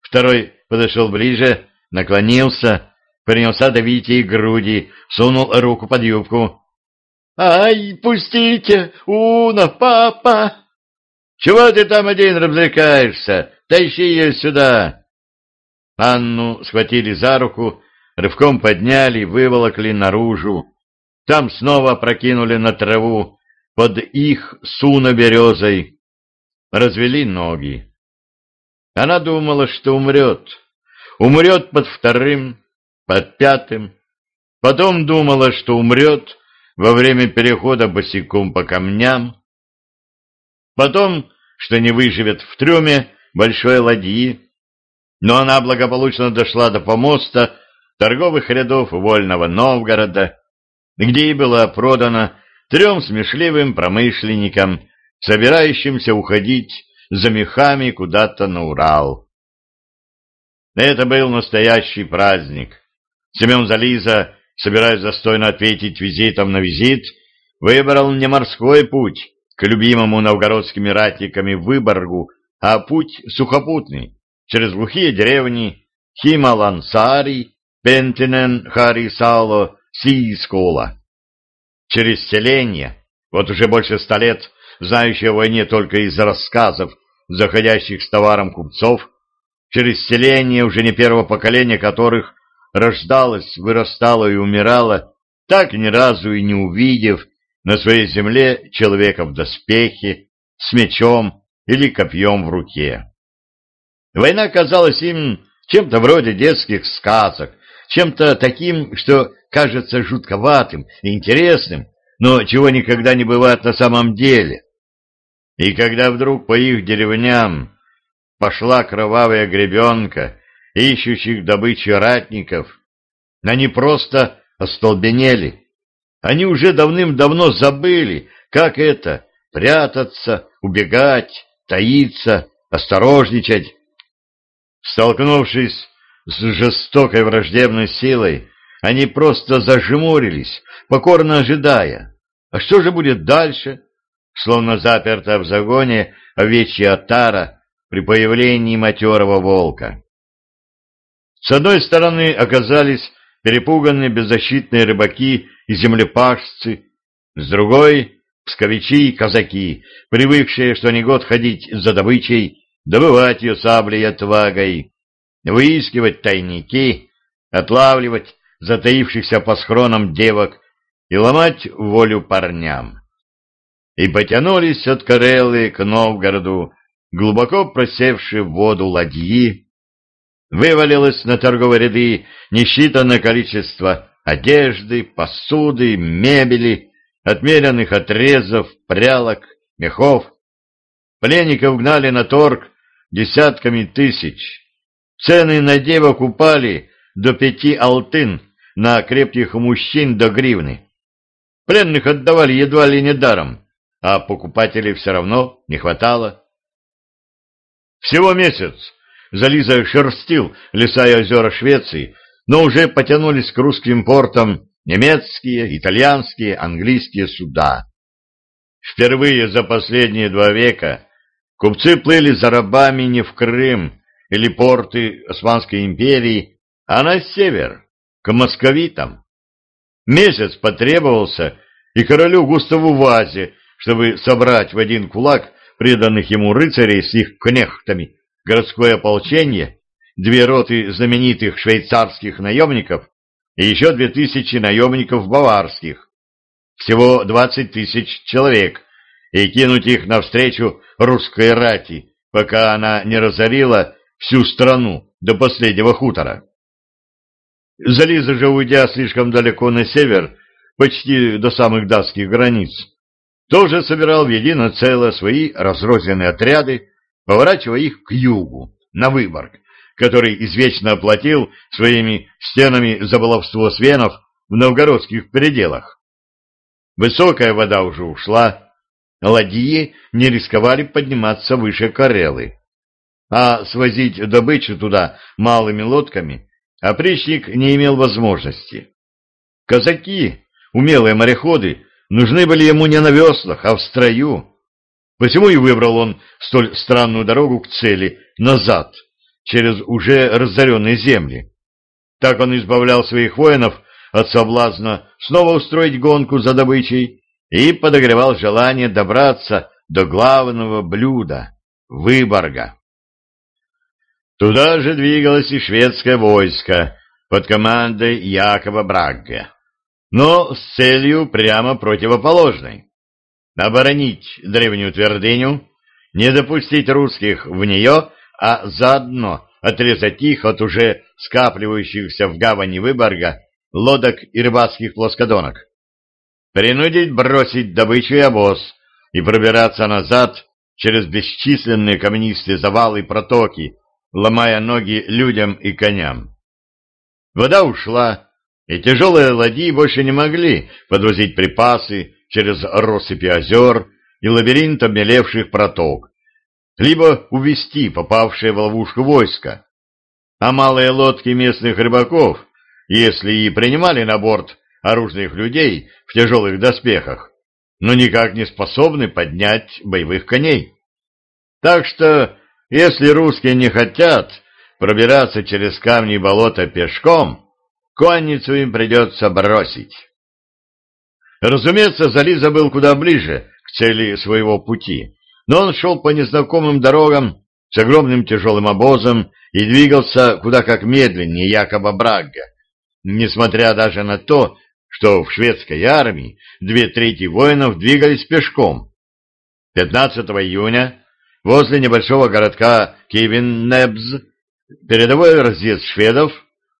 Второй подошел ближе, наклонился, принялся давить ей груди, сунул руку под юбку. «Ай, пустите! Уна, папа!» «Чего ты там один развлекаешься? Тащи ее сюда!» Анну схватили за руку, рывком подняли, выволокли наружу. Там снова прокинули на траву под их суно-березой. Развели ноги. Она думала, что умрет. Умрет под вторым, под пятым. Потом думала, что умрет во время перехода босиком по камням. Потом, что не выживет в трюме большой ладьи. Но она благополучно дошла до помоста торговых рядов Вольного Новгорода, где и была продана трем смешливым промышленникам, собирающимся уходить за мехами куда-то на Урал. Это был настоящий праздник. Семен Зализа, собираясь застойно ответить визитом на визит, выбрал не морской путь к любимому новгородскими ратниками Выборгу, а путь сухопутный, через глухие деревни Хималансари, Пентинен, Харисало, Сиискола. Через селение, вот уже больше ста лет, знающие о войне только из рассказов заходящих с товаром купцов, через селение уже не первого поколения которых рождалось, вырастало и умирало, так ни разу и не увидев на своей земле человека в доспехе, с мечом или копьем в руке. Война казалась им чем-то вроде детских сказок, чем-то таким, что кажется жутковатым и интересным, но чего никогда не бывает на самом деле. И когда вдруг по их деревням пошла кровавая гребенка ищущих добычи ратников, они просто остолбенели. Они уже давным-давно забыли, как это — прятаться, убегать, таиться, осторожничать. Столкнувшись с жестокой враждебной силой, они просто зажмурились, покорно ожидая. А что же будет дальше? словно запертая в загоне овечья отара при появлении матерого волка. С одной стороны оказались перепуганные беззащитные рыбаки и землепашцы, с другой — псковичи и казаки, привыкшие что ни год ходить за добычей, добывать ее саблей отвагой, выискивать тайники, отлавливать затаившихся по схронам девок и ломать волю парням и потянулись от Карелы к Новгороду, глубоко просевшие в воду ладьи. Вывалилось на торговые ряды несчитанное количество одежды, посуды, мебели, отмеренных отрезов, прялок, мехов. Пленников гнали на торг десятками тысяч. Цены на девок упали до пяти алтын на крепких мужчин до гривны. Пленных отдавали едва ли не даром, а покупателей все равно не хватало. Всего месяц Зализа шерстил леса и озера Швеции, но уже потянулись к русским портам немецкие, итальянские, английские суда. Впервые за последние два века купцы плыли за рабами не в Крым или порты Османской империи, а на север, к московитам. Месяц потребовался и королю Густаву Вазе, чтобы собрать в один кулак преданных ему рыцарей с их кнехтами, городское ополчение, две роты знаменитых швейцарских наемников и еще две тысячи наемников баварских. Всего двадцать тысяч человек, и кинуть их навстречу русской рати, пока она не разорила всю страну до последнего хутора. Зализа же, уйдя слишком далеко на север, почти до самых датских границ, тоже собирал в едино целое свои разрозненные отряды, поворачивая их к югу, на Выборг, который извечно оплатил своими стенами за баловство свенов в новгородских пределах. Высокая вода уже ушла, ладьи не рисковали подниматься выше Карелы, а свозить добычу туда малыми лодками опричник не имел возможности. Казаки, умелые мореходы, нужны были ему не на веслах, а в строю. Посему и выбрал он столь странную дорогу к цели, назад, через уже разоренные земли. Так он избавлял своих воинов от соблазна снова устроить гонку за добычей и подогревал желание добраться до главного блюда — Выборга. Туда же двигалось и шведское войско под командой Якова Брагге, но с целью прямо противоположной — оборонить древнюю твердыню, не допустить русских в нее, а заодно отрезать их от уже скапливающихся в гавани Выборга лодок и рыбацких плоскодонок, принудить бросить добычу и обоз и пробираться назад через бесчисленные каменистые завалы и протоки, ломая ноги людям и коням. Вода ушла, и тяжелые ладьи больше не могли подвозить припасы через россыпи озер и лабиринт обмелевших проток, либо увести попавшее в ловушку войско. А малые лодки местных рыбаков, если и принимали на борт оружных людей в тяжелых доспехах, но никак не способны поднять боевых коней. Так что если русские не хотят пробираться через камни и болота пешком, конницу им придется бросить. Разумеется, Зализа был куда ближе к цели своего пути, но он шел по незнакомым дорогам с огромным тяжелым обозом и двигался куда как медленнее Якоба Брагга, несмотря даже на то, что в шведской армии две трети воинов двигались пешком. 15 июня Возле небольшого городка Кивин-Небз передовой разъезд шведов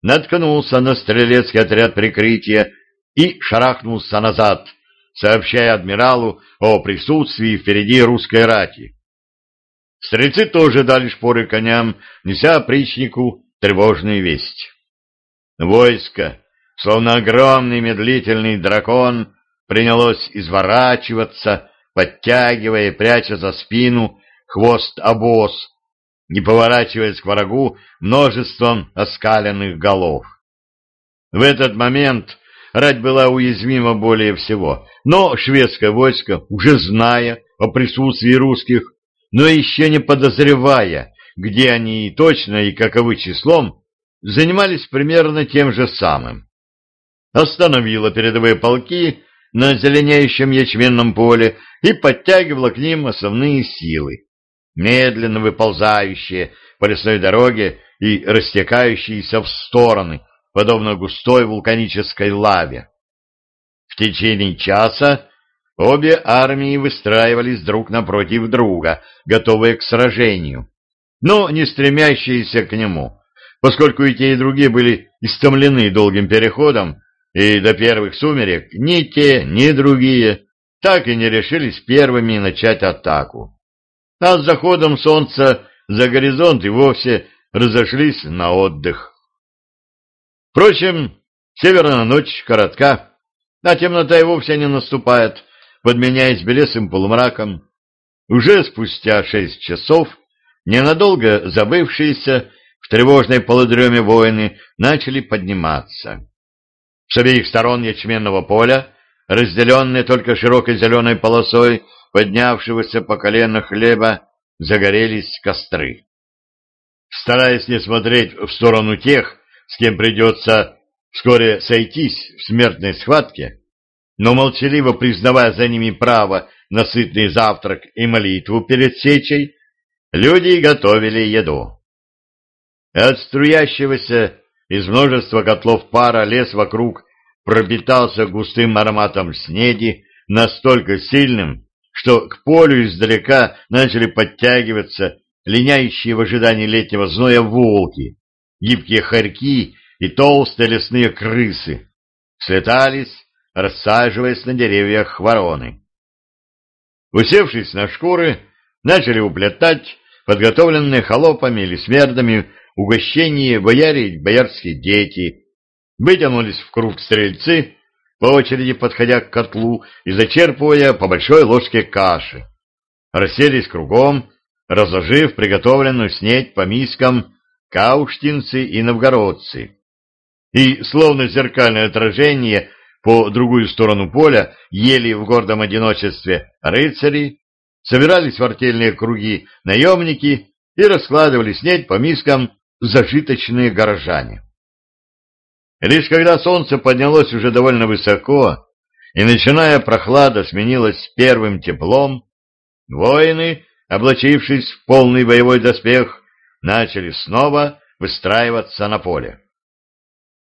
наткнулся на стрелецкий отряд прикрытия и шарахнулся назад, сообщая адмиралу о присутствии впереди русской рати. Стрельцы тоже дали шпоры коням, неся опричнику тревожную весть. Войско, словно огромный медлительный дракон, принялось изворачиваться, подтягивая и пряча за спину хвост обоз, не поворачиваясь к врагу множеством оскаленных голов. В этот момент рать была уязвима более всего, но шведское войско, уже зная о присутствии русских, но еще не подозревая, где они точно и каковы числом, занимались примерно тем же самым. Остановила передовые полки на зеленеющем ячменном поле и подтягивала к ним основные силы медленно выползающие по лесной дороге и растекающиеся в стороны, подобно густой вулканической лаве. В течение часа обе армии выстраивались друг напротив друга, готовые к сражению, но не стремящиеся к нему, поскольку и те, и другие были истомлены долгим переходом, и до первых сумерек ни те, ни другие так и не решились первыми начать атаку а с заходом солнца за горизонт и вовсе разошлись на отдых. Впрочем, северная ночь коротка, а темнота и вовсе не наступает, подменяясь белесым полумраком. Уже спустя шесть часов ненадолго забывшиеся в тревожной полудреме воины начали подниматься. С обеих сторон ячменного поля, разделенные только широкой зеленой полосой поднявшегося по колено хлеба, загорелись костры. Стараясь не смотреть в сторону тех, с кем придется вскоре сойтись в смертной схватке, но молчаливо признавая за ними право на сытный завтрак и молитву перед сечей, люди готовили еду. От струящегося из множества котлов пара лес вокруг пропитался густым ароматом снеди, настолько сильным, что к полю издалека начали подтягиваться линяющие в ожидании летнего зноя волки, гибкие хорьки и толстые лесные крысы. Слетались, рассаживаясь на деревьях вороны. Усевшись на шкуры, начали уплетать подготовленные холопами или смердами угощение бояре и боярские дети, вытянулись в круг стрельцы, по очереди подходя к котлу и зачерпывая по большой ложке каши. Расселись кругом, разложив приготовленную снеть по мискам кауштинцы и новгородцы. И, словно зеркальное отражение, по другую сторону поля ели в гордом одиночестве рыцари, собирались в артельные круги наемники и раскладывали снеть по мискам зажиточные горожане. Лишь когда солнце поднялось уже довольно высоко, и, начиная прохлада, сменилась первым теплом, воины, облачившись в полный боевой доспех, начали снова выстраиваться на поле.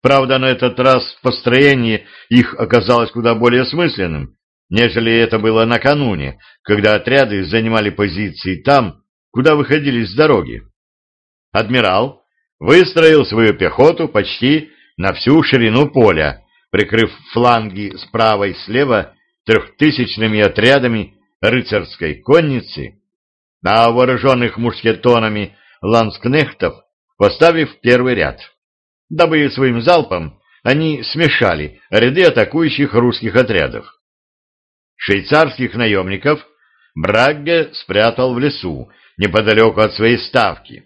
Правда, на этот раз построение их оказалось куда более смысленным, нежели это было накануне, когда отряды занимали позиции там, куда выходили с дороги. Адмирал выстроил свою пехоту почти на всю ширину поля, прикрыв фланги справа и слева трехтысячными отрядами рыцарской конницы, а вооруженных мушкетонами ланскнехтов поставив первый ряд, дабы своим залпом они смешали ряды атакующих русских отрядов. Швейцарских наемников Брагге спрятал в лесу, неподалеку от своей ставки.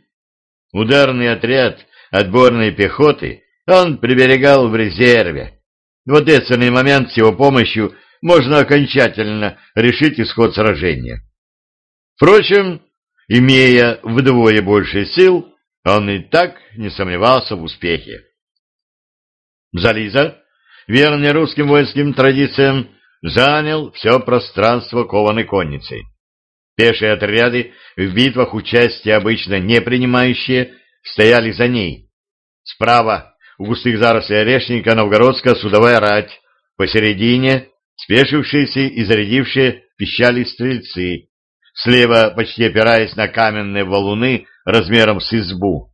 Ударный отряд отборной пехоты он приберегал в резерве. В ответственный момент с его помощью можно окончательно решить исход сражения. Впрочем, имея вдвое больше сил, он и так не сомневался в успехе. Зализа, верный русским воинским традициям, занял все пространство кованой конницей. Пешие отряды, в битвах участия обычно не принимающие, стояли за ней. Справа у густых зарослей орешника новгородская судовая рать, посередине спешившиеся и зарядившие пищали стрельцы, слева, почти опираясь на каменные валуны размером с избу,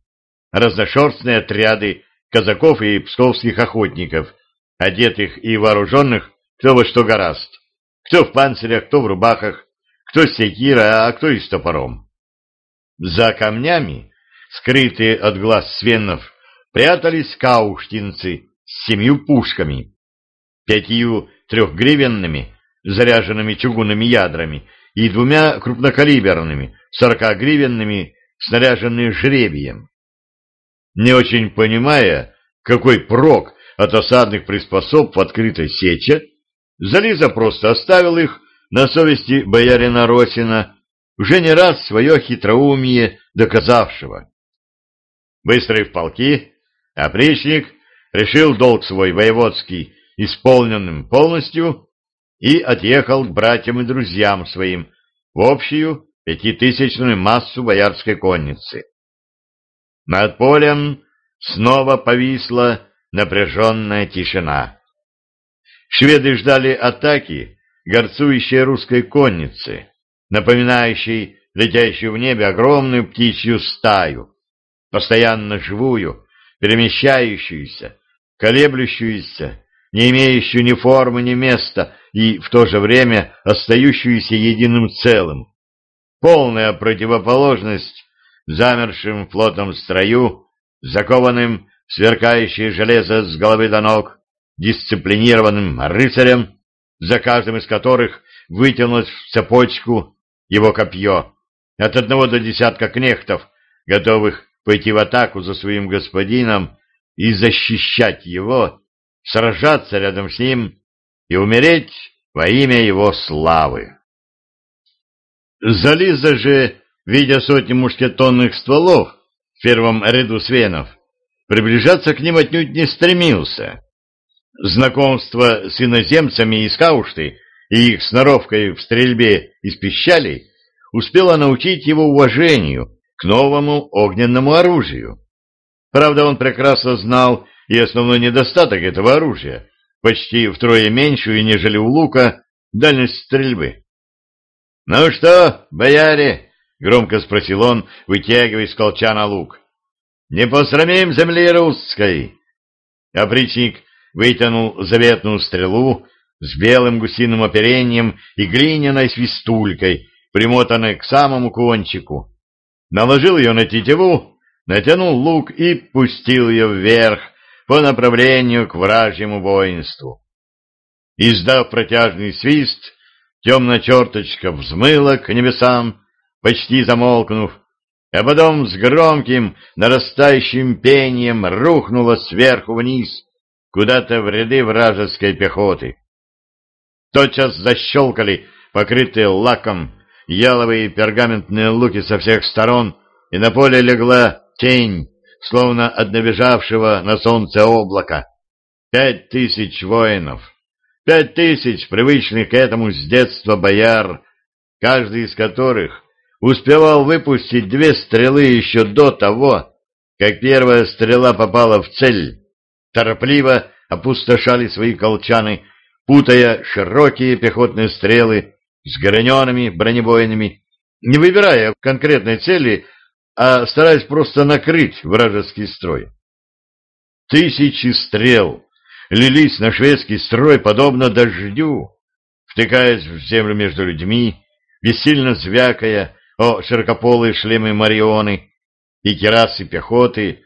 разношерстные отряды казаков и псковских охотников, одетых и вооруженных кто во что гораст, кто в панцирях, кто в рубахах, кто с секира, а кто и с топором. За камнями, скрытые от глаз свенов, прятались кауштинцы с семью пушками, пятью трехгривенными, заряженными чугунными ядрами, и двумя крупнокалиберными, сорокагривенными, снаряженными жребием. Не очень понимая, какой прок от осадных приспособ в открытой сече, Зализа просто оставил их на совести боярина Росина, уже не раз свое хитроумие доказавшего. Выстроив полки, Опричник решил долг свой воеводский исполненным полностью и отъехал к братьям и друзьям своим в общую пятитысячную массу боярской конницы. Над полем снова повисла напряженная тишина. Шведы ждали атаки горцующей русской конницы, напоминающей летящую в небе огромную птичью стаю, постоянно живую, перемещающуюся, колеблющуюся, не имеющую ни формы, ни места и в то же время остающуюся единым целым. Полная противоположность замершим флотом строю, закованным сверкающее железо с головы до ног, дисциплинированным рыцарем, за каждым из которых вытянулось в цепочку его копье, от одного до десятка кнехтов, готовых пойти в атаку за своим господином и защищать его, сражаться рядом с ним и умереть во имя его славы. Зализа же, видя сотни мушкетонных стволов в первом ряду свенов, приближаться к ним отнюдь не стремился. Знакомство с иноземцами из Каушты и их сноровкой в стрельбе из пищалей успело научить его уважению к новому огненному оружию. Правда, он прекрасно знал и основной недостаток этого оружия, почти втрое меньшую, нежели у лука, дальность стрельбы. — Ну что, бояре? — громко спросил он, вытягивая из колчана лук. — Не посрамим земли русской? Опричник вытянул заветную стрелу с белым гусиным оперением и глиняной свистулькой, примотанной к самому кончику. Наложил ее на тетиву, натянул лук и пустил ее вверх по направлению к вражьему воинству. Издав протяжный свист, темная черточка взмыла к небесам, почти замолкнув, а потом с громким нарастающим пением рухнула сверху вниз, куда-то в ряды вражеской пехоты. Тотчас защелкали покрытые лаком яловые пергаментные луки со всех сторон, и на поле легла тень, словно от на солнце облака. Пять тысяч воинов, пять тысяч привычных к этому с детства бояр, каждый из которых успевал выпустить две стрелы еще до того, как первая стрела попала в цель, торопливо опустошали свои колчаны, путая широкие пехотные стрелы с граненными бронебойными, не выбирая конкретной цели, а стараясь просто накрыть вражеский строй. Тысячи стрел лились на шведский строй, подобно дождю, втыкаясь в землю между людьми, бессильно звякая о широкополые шлемы Марионы и керасы пехоты,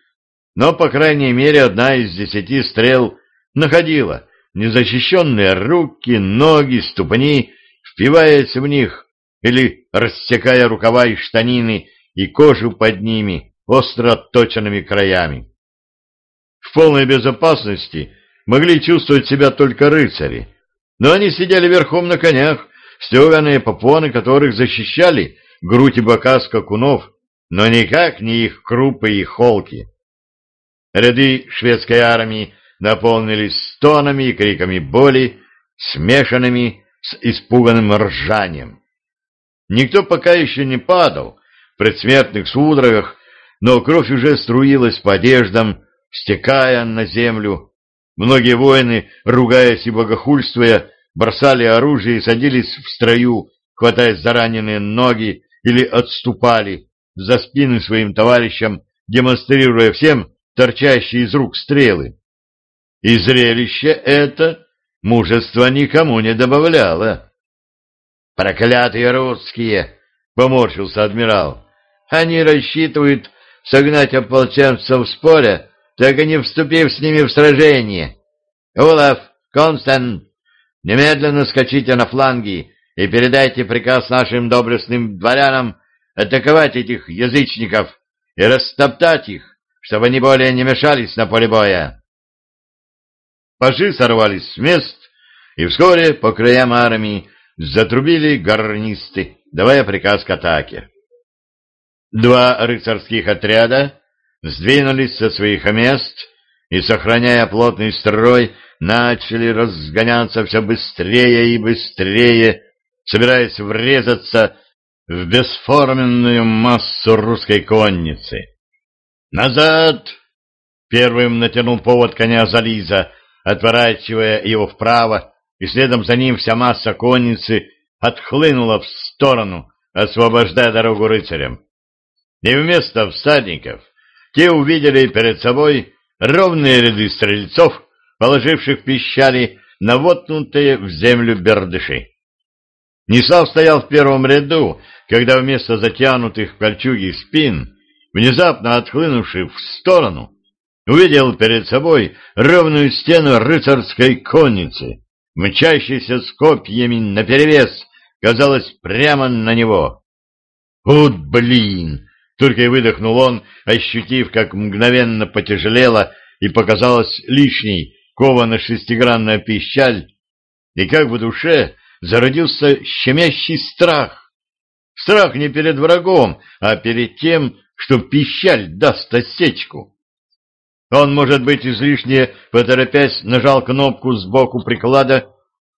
но, по крайней мере, одна из десяти стрел находила незащищенные руки, ноги, ступни, впиваясь в них или рассекая рукава и штанины и кожу под ними остро отточенными краями. В полной безопасности могли чувствовать себя только рыцари, но они сидели верхом на конях, стеганые попоны которых защищали грудь и бока скакунов, но никак не их крупы и холки. Ряды шведской армии наполнились стонами и криками боли, смешанными с испуганным ржанием. Никто пока еще не падал, предсмертных судорогах, но кровь уже струилась по одеждам, стекая на землю. Многие воины, ругаясь и богохульствуя, бросали оружие и садились в строю, хватаясь за раненые ноги или отступали за спины своим товарищам, демонстрируя всем торчащие из рук стрелы. И зрелище это мужества никому не добавляло. «Проклятые русские!» — поморщился адмирал. Они рассчитывают согнать ополченцев с поля, так и не вступив с ними в сражение. Улов, Констант, немедленно скачите на фланги и передайте приказ нашим доблестным дворянам атаковать этих язычников и растоптать их, чтобы они более не мешались на поле боя. Пажи сорвались с мест, и вскоре по краям армии затрубили гарнисты, давая приказ к атаке. Два рыцарских отряда сдвинулись со своих мест и, сохраняя плотный строй, начали разгоняться все быстрее и быстрее, собираясь врезаться в бесформенную массу русской конницы. «Назад!» — первым натянул повод коня Зализа, отворачивая его вправо, и следом за ним вся масса конницы отхлынула в сторону, освобождая дорогу рыцарям и вместо всадников те увидели перед собой ровные ряды стрельцов, положивших пищали на воткнутые в землю бердыши. Нислав стоял в первом ряду, когда вместо затянутых в кольчуги спин, внезапно отхлынувших в сторону, увидел перед собой ровную стену рыцарской конницы, мчащейся с копьями наперевес, казалось, прямо на него. «Вот блин!» — только и выдохнул он, ощутив, как мгновенно потяжелело и показалась лишней кована шестигранная пищаль, и как в душе зародился щемящий страх. Страх не перед врагом, а перед тем, что пищаль даст осечку. Он, может быть, излишне поторопясь, нажал кнопку сбоку приклада,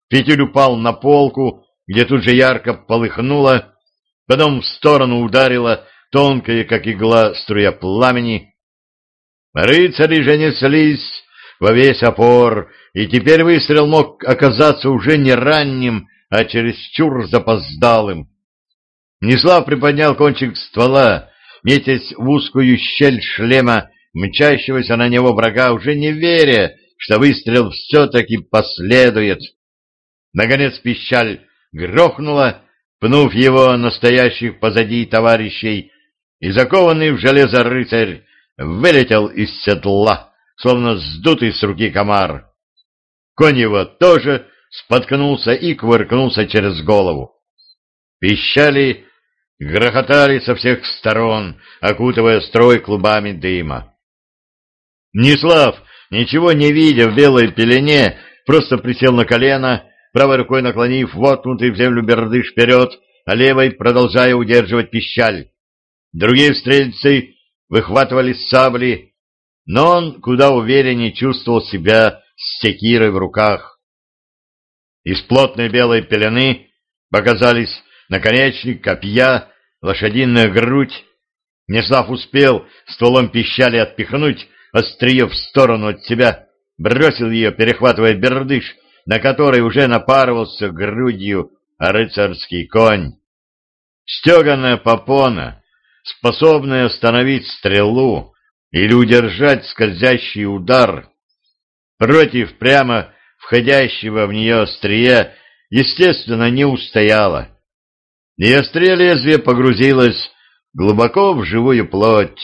петель упал на полку, где тут же ярко полыхнуло, потом в сторону ударила тонкая, как игла, струя пламени. Рыцари же неслись во весь опор, и теперь выстрел мог оказаться уже не ранним, а чересчур запоздалым. Неслав приподнял кончик ствола, метясь в узкую щель шлема мчащегося на него врага, уже не веря, что выстрел все-таки последует. Наконец пищаль грохнула, пнув его настоящих позади товарищей, и закованный в железо рыцарь вылетел из седла, словно сдутый с руки комар. Конь его тоже споткнулся и кувыркнулся через голову. Пищали, грохотали со всех сторон, окутывая строй клубами дыма. Неслав, ничего не видя в белой пелене, просто присел на колено, правой рукой наклонив воткнутый в землю бердыш вперед, а левой продолжая удерживать пищаль. Другие стрельцы выхватывали сабли, но он куда увереннее чувствовал себя с секирой в руках. Из плотной белой пелены показались наконечник, копья, лошадиная грудь. Неслав успел стволом пищали отпихнуть острие в сторону от себя, бросил ее, перехватывая бердыш, на который уже напарывался грудью рыцарский конь. Стеганая попона, способная остановить стрелу или удержать скользящий удар, против прямо входящего в нее острия, естественно, не устояла. И острие лезвия погрузилось глубоко в живую плоть.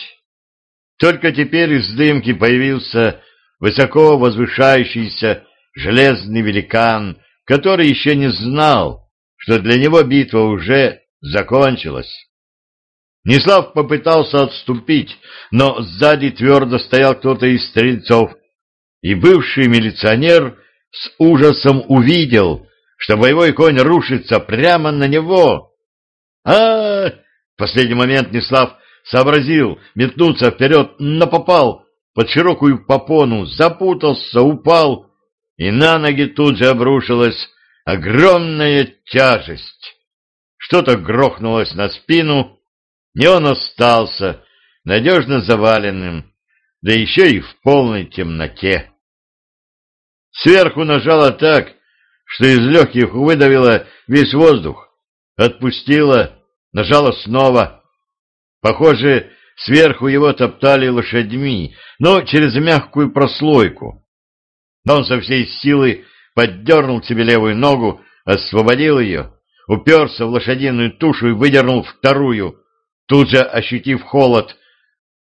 Только теперь из дымки появился высоко возвышающийся железный великан, который еще не знал, что для него битва уже закончилась. Неслав попытался отступить, но сзади твердо стоял кто-то из стрельцов, и бывший милиционер с ужасом увидел, что боевой конь рушится прямо на него. а, -а, -а В последний момент Неслав сообразил метнуться вперед, но попал под широкую попону, запутался, упал, и на ноги тут же обрушилась огромная тяжесть. Что-то грохнулось на спину, и он остался надежно заваленным, да еще и в полной темноте. Сверху нажала так, что из легких выдавила весь воздух, отпустила, нажала снова. Похоже, сверху его топтали лошадьми, но через мягкую прослойку. Он со всей силы поддернул себе левую ногу, освободил ее, уперся в лошадиную тушу и выдернул вторую, тут же ощутив холод.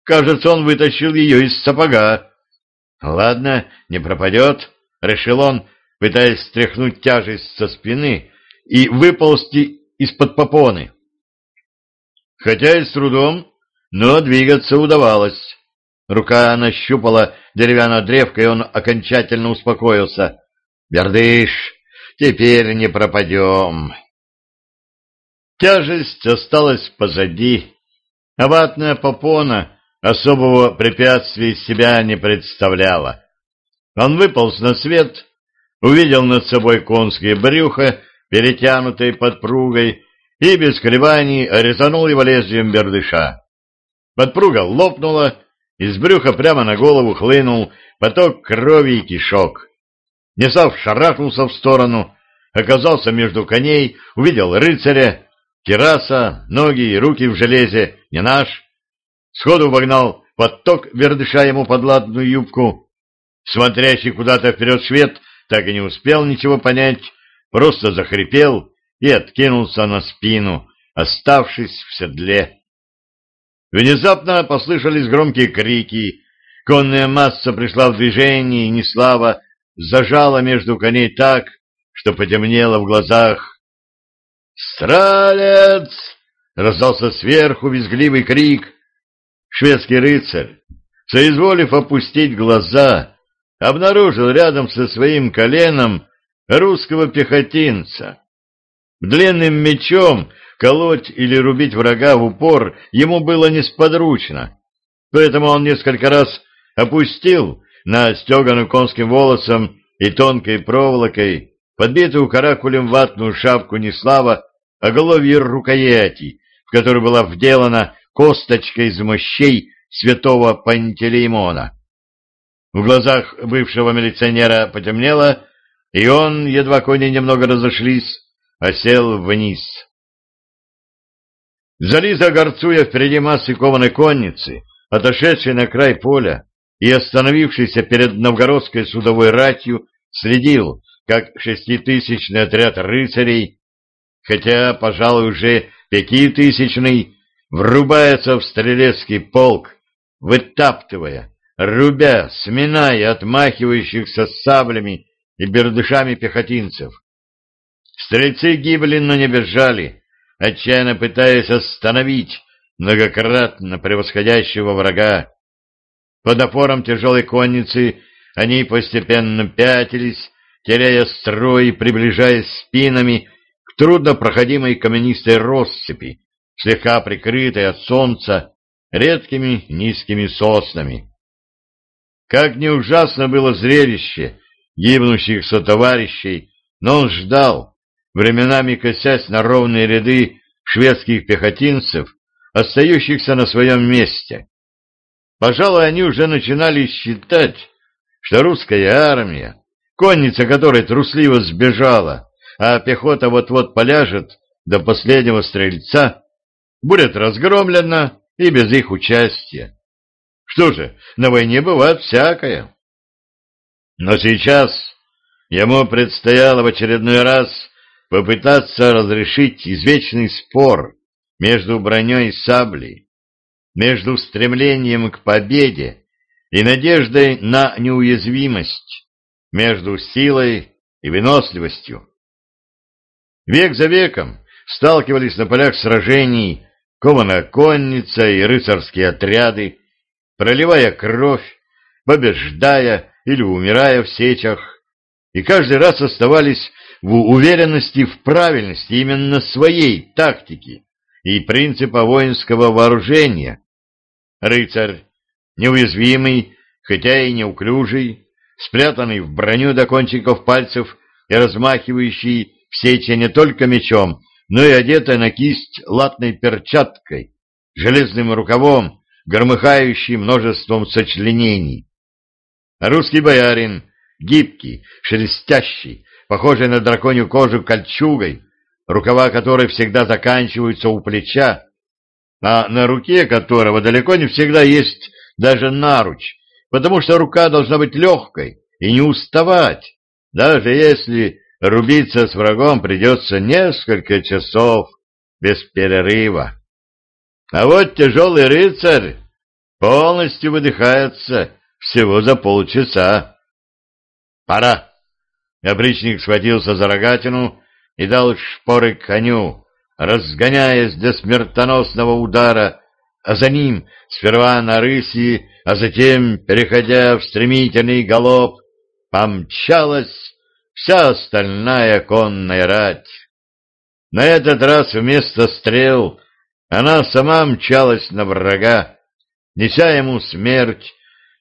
Кажется, он вытащил ее из сапога. Ладно, не пропадет. — решил он, пытаясь стряхнуть тяжесть со спины и выползти из-под попоны. Хотя и с трудом, но двигаться удавалось. Рука нащупала деревянное древко, и он окончательно успокоился. «Бердыш, теперь не пропадем». Тяжесть осталась позади, а ватная попона особого препятствия из себя не представляла. Он выполз на свет, увидел над собой конские брюхо, перетянутые подпругой, и без колебаний резанул его лезвием бердыша. Подпруга лопнула, из брюха прямо на голову хлынул поток крови и кишок. Несав шарахнулся в сторону, оказался между коней, увидел рыцаря, терраса, ноги и руки в железе, не наш. Сходу вогнал поток, вердыша ему под ладную юбку, Смотрящий куда-то вперед швед так и не успел ничего понять, просто захрипел и откинулся на спину, оставшись в седле. Внезапно послышались громкие крики. Конная масса пришла в движение, и Неслава зажала между коней так, что потемнело в глазах. «Стралец!» — раздался сверху визгливый крик. Шведский рыцарь, соизволив опустить глаза, обнаружил рядом со своим коленом русского пехотинца. Длинным мечом колоть или рубить врага в упор ему было несподручно, поэтому он несколько раз опустил на стеганую конским волосом и тонкой проволокой подбитую каракулем ватную шапку Неслава оголовье рукояти, в которой была вделана косточка из мощей святого Пантелеймона. В глазах бывшего милиционера потемнело, и он, едва кони немного разошлись, осел вниз. Зализа горцуя впереди массы кованой конницы, отошедшей на край поля и остановившийся перед новгородской судовой ратью, следил, как шеститысячный отряд рыцарей, хотя, пожалуй, уже пятитысячный, врубается в стрелецкий полк, вытаптывая, рубя, сминая отмахивающихся саблями и бердышами пехотинцев. Стрельцы гибли, но не бежали, отчаянно пытаясь остановить многократно превосходящего врага. Под опором тяжелой конницы они постепенно пятились, теряя строй и приближаясь спинами к труднопроходимой каменистой россыпи, слегка прикрытой от солнца редкими низкими соснами. Как не ужасно было зрелище гибнущих сотоварищей, но он ждал, временами косясь на ровные ряды шведских пехотинцев, остающихся на своем месте. Пожалуй, они уже начинали считать, что русская армия, конница которой трусливо сбежала, а пехота вот-вот поляжет до последнего стрельца, будет разгромлена и без их участия. Что же, на войне бывает всякое. Но сейчас ему предстояло в очередной раз попытаться разрешить извечный спор между броней и саблей, между стремлением к победе и надеждой на неуязвимость, между силой и выносливостью. Век за веком сталкивались на полях сражений кованая конница и рыцарские отряды, проливая кровь, побеждая или умирая в сечах, и каждый раз оставались в уверенности в правильности именно своей тактики и принципа воинского вооружения. Рыцарь, неуязвимый, хотя и неуклюжий, спрятанный в броню до кончиков пальцев и размахивающий в сече не только мечом, но и одетая на кисть латной перчаткой, железным рукавом, громыхающий множеством сочленений. русский боярин, гибкий, шелестящий, похожий на драконью кожу кольчугой, рукава которой всегда заканчиваются у плеча, а на руке которого далеко не всегда есть даже наруч, потому что рука должна быть легкой и не уставать, даже если Рубиться с врагом придется несколько часов без перерыва. А вот тяжелый рыцарь полностью выдыхается всего за полчаса. «Пора!» Опричник схватился за рогатину и дал шпоры коню, разгоняясь до смертоносного удара, а за ним сперва на рыси, а затем, переходя в стремительный галоп, помчалась вся остальная конная рать. На этот раз вместо стрел она сама мчалась на врага, неся ему смерть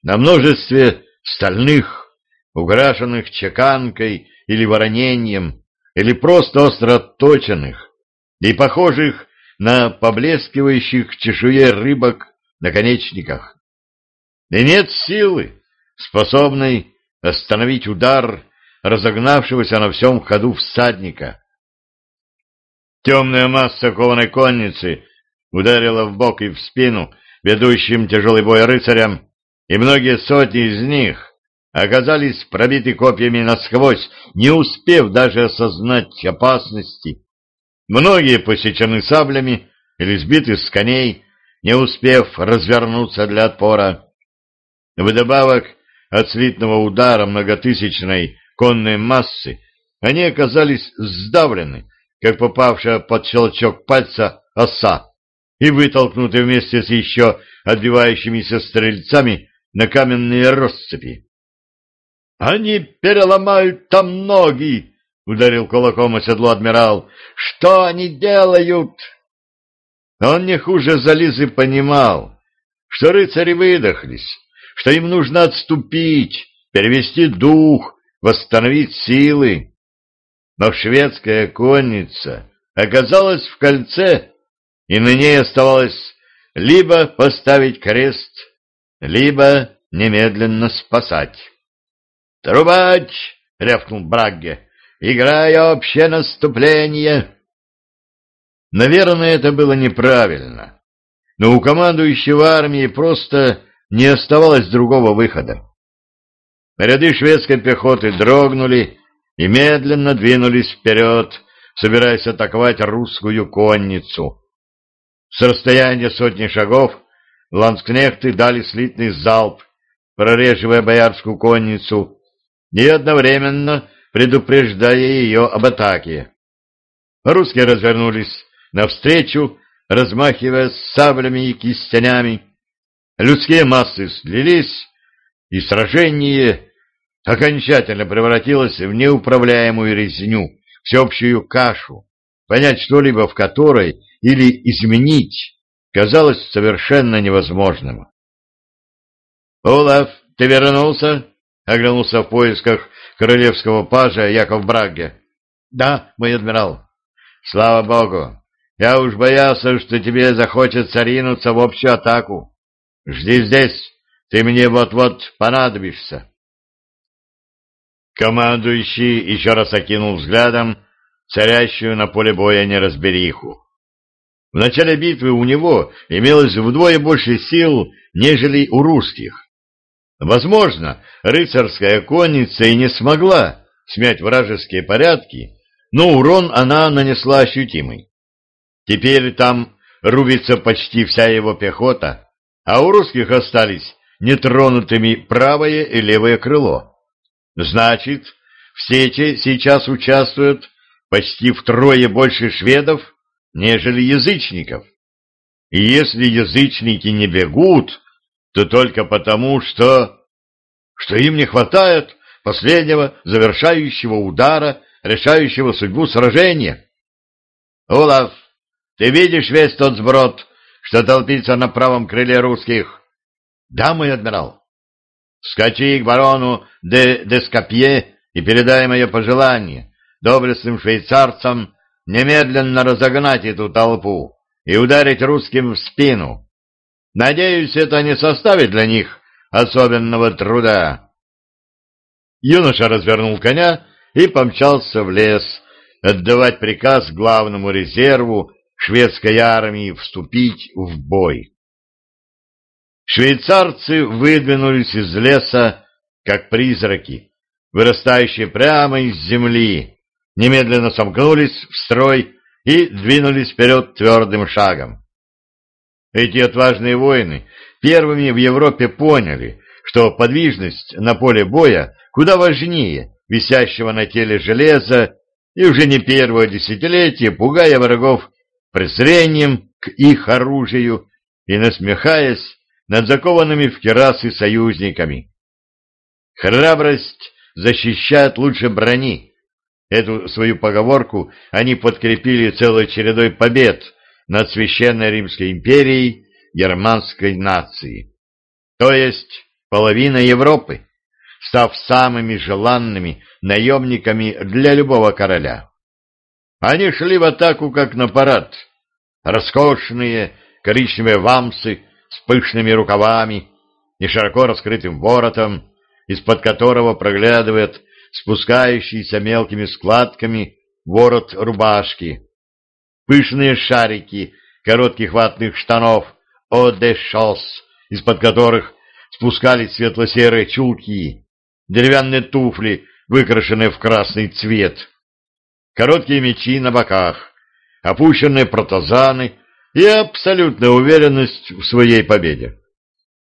на множестве стальных, украшенных чеканкой или воронением, или просто остро отточенных и похожих на поблескивающих чешуе рыбок наконечниках. И нет силы, способной остановить удар разогнавшегося на всем ходу всадника. Темная масса кованой конницы ударила в бок и в спину ведущим тяжелый бой рыцарям, и многие сотни из них оказались пробиты копьями насквозь, не успев даже осознать опасности. Многие посечены саблями или сбиты с коней, не успев развернуться для отпора. Вдобавок от слитного удара многотысячной конной массы они оказались сдавлены, как попавшая под щелчок пальца оса, и вытолкнуты вместе с еще отбивающимися стрельцами на каменные россыпи. «Они переломают там ноги!» — ударил кулаком о седло адмирал. «Что они делают?» Он не хуже Зализы понимал, что рыцари выдохлись, что им нужно отступить, перевести дух, восстановить силы. Но шведская конница оказалась в кольце, и на ней оставалось либо поставить крест, либо немедленно спасать. «Трубач!» — рявкнул Брагге. «Играй общее наступление!» Наверное, это было неправильно, но у командующего армии просто не оставалось другого выхода. Ряды шведской пехоты дрогнули и медленно двинулись вперед, собираясь атаковать русскую конницу. С расстояния сотни шагов ланскнехты дали слитный залп, прореживая боярскую конницу и одновременно предупреждая ее об атаке. Русские развернулись навстречу, размахивая саблями и кистянями. Людские массы слились, и сражение окончательно превратилось в неуправляемую резню, всеобщую кашу, понять что-либо в которой или изменить казалось совершенно невозможным. «Олаф, ты вернулся?» — оглянулся в поисках королевского пажа Яков Браге. «Да, мой адмирал». «Слава богу! Я уж боялся, что тебе захочется ринуться в общую атаку. Жди здесь, ты мне вот-вот понадобишься. Командующий еще раз окинул взглядом царящую на поле боя неразбериху. В начале битвы у него имелось вдвое больше сил, нежели у русских. Возможно, рыцарская конница и не смогла смять вражеские порядки, но урон она нанесла ощутимый. Теперь там рубится почти вся его пехота, а у русских остались нетронутыми правое и левое крыло. Значит, в сече сейчас участвуют почти втрое больше шведов, нежели язычников. И если язычники не бегут, то только потому, что... что им не хватает последнего завершающего удара, решающего судьбу сражения. Олаф, ты видишь весь тот сброд, что толпится на правом крыле русских? Да, мой адмирал. Скачи к барону де Дескопье и передай мое пожелание доблестным швейцарцам немедленно разогнать эту толпу и ударить русским в спину. Надеюсь, это не составит для них особенного труда. Юноша развернул коня и помчался в лес отдавать приказ главному резерву шведской армии вступить в бой. Швейцарцы выдвинулись из леса, как призраки, вырастающие прямо из земли, немедленно сомкнулись в строй и двинулись вперед твердым шагом. Эти отважные воины первыми в Европе поняли, что подвижность на поле боя куда важнее висящего на теле железа, и уже не первое десятилетие, пугая врагов презрением к их оружию и насмехаясь над закованными в керасы союзниками. Храбрость защищает лучше брони. Эту свою поговорку они подкрепили целой чередой побед над Священной Римской империей германской нации, то есть половина Европы, став самыми желанными наемниками для любого короля. Они шли в атаку, как на парад. Роскошные коричневые вамсы с пышными рукавами и широко раскрытым воротом, из-под которого проглядывает спускающийся мелкими складками ворот рубашки. Пышные шарики коротких ватных штанов «О-де-шос», из-под которых спускались светло-серые чулки, деревянные туфли, выкрашенные в красный цвет — короткие мечи на боках, опущенные протазаны и абсолютная уверенность в своей победе.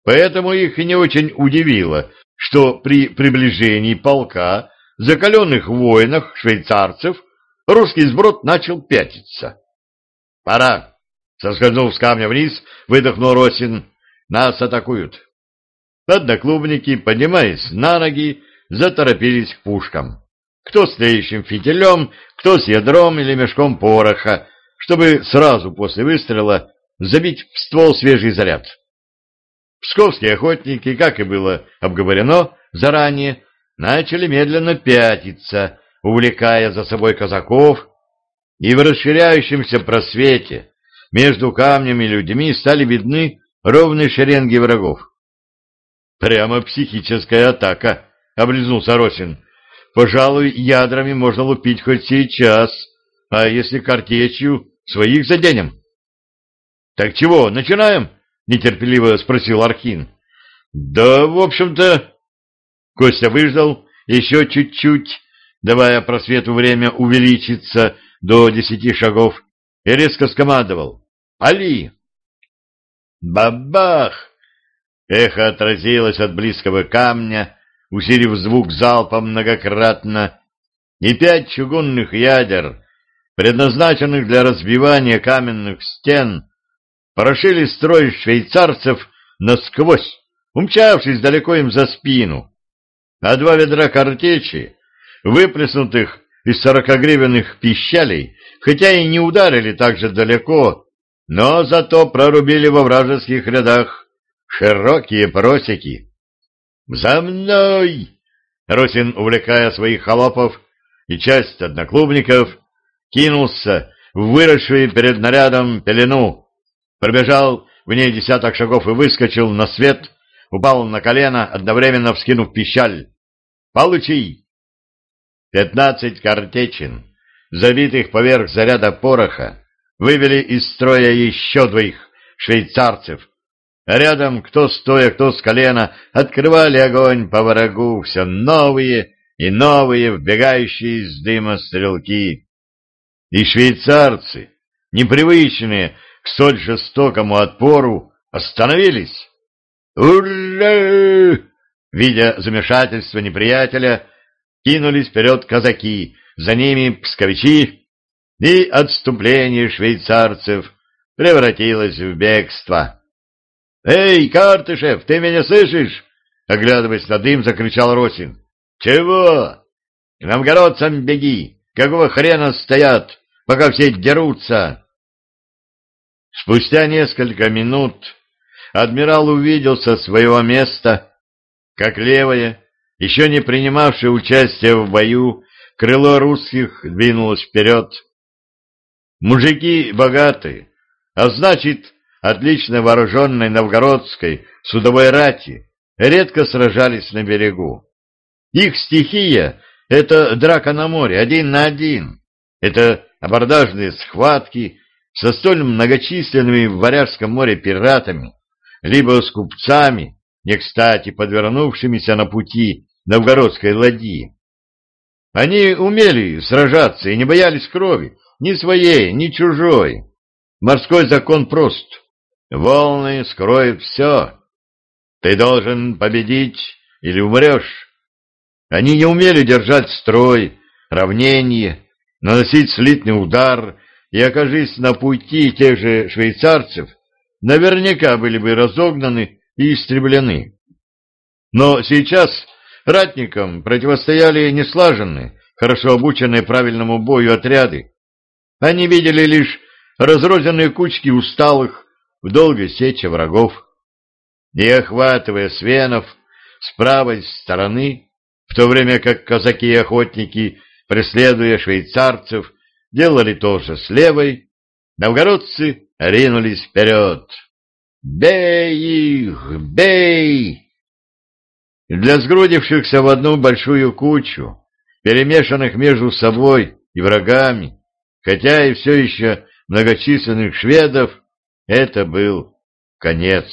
поэтому их не очень удивило, что при приближении полка закаленных воинах швейцарцев русский сброд начал пятиться. «Пора!» — соскользнув с камня вниз, выдохнул Росин. «Нас атакуют!» Одноклубники, поднимаясь на ноги, заторопились к пушкам. Кто с тлеющим фитилем, кто с ядром или мешком пороха, чтобы сразу после выстрела забить в ствол свежий заряд. Псковские охотники, как и было обговорено заранее, начали медленно пятиться, увлекая за собой казаков, и в расширяющемся просвете между камнями и людьми стали видны ровные шеренги врагов. «Прямо психическая атака», — облизнулся Росин. «Пожалуй, ядрами можно лупить хоть сейчас, а если картечью, своих заденем». «Так чего, начинаем?» — нетерпеливо спросил Архин. «Да, в общем-то...» Костя выждал еще чуть-чуть, давая просвету время увеличиться до десяти шагов, и резко скомандовал. «Али!» «Бабах!» Эхо отразилось от близкого камня, усилив звук залпом многократно, и пять чугунных ядер, предназначенных для разбивания каменных стен, прошили строй швейцарцев насквозь, умчавшись далеко им за спину, а два ведра картечи, выплеснутых из сорокогривенных пищалей, хотя и не ударили так же далеко, но зато прорубили во вражеских рядах широкие просеки. «За мной!» Росин, увлекая своих холопов и часть одноклубников, кинулся в перед нарядом пелену, пробежал в ней десяток шагов и выскочил на свет, упал на колено, одновременно вскинув пищаль. «Получи!» Пятнадцать картечин, забитых поверх заряда пороха, вывели из строя еще двоих швейцарцев. А рядом, кто стоя, кто с колена, открывали огонь по врагу все новые и новые вбегающие из дыма стрелки. И швейцарцы, непривычные к столь жестокому отпору, остановились. «Ура!» Видя замешательство неприятеля, кинулись вперед казаки, за ними псковичи, и отступление швейцарцев превратилось в бегство. «Эй, Картышев, ты меня слышишь?» Оглядываясь на дым, закричал Росин. «Чего? К новгородцам беги! Какого хрена стоят, пока все дерутся?» Спустя несколько минут адмирал увидел со своего места, как левое, еще не принимавшее участие в бою, крыло русских двинулось вперед. Мужики богатые, а значит, отлично вооруженной новгородской судовой рати, редко сражались на берегу. Их стихия — это драка на море, один на один. Это абордажные схватки со столь многочисленными в Варяжском море пиратами, либо с купцами, не кстати подвернувшимися на пути новгородской ладьи. Они умели сражаться и не боялись крови, ни своей, ни чужой. Морской закон прост. Волны скроют все. Ты должен победить или умрешь. Они не умели держать строй, равнение, наносить слитный удар, и, окажись на пути тех же швейцарцев, наверняка были бы разогнаны и истреблены. Но сейчас ратникам противостояли неслаженные, хорошо обученные правильному бою отряды. Они видели лишь разрозненные кучки усталых, в долгой сече врагов, и, охватывая свенов с правой стороны, в то время как казаки и охотники, преследуя швейцарцев, делали то же с левой, новгородцы ринулись вперед. «Бей их! Бей!» Для сгрудившихся в одну большую кучу, перемешанных между собой и врагами, хотя и все еще многочисленных шведов, это был конец.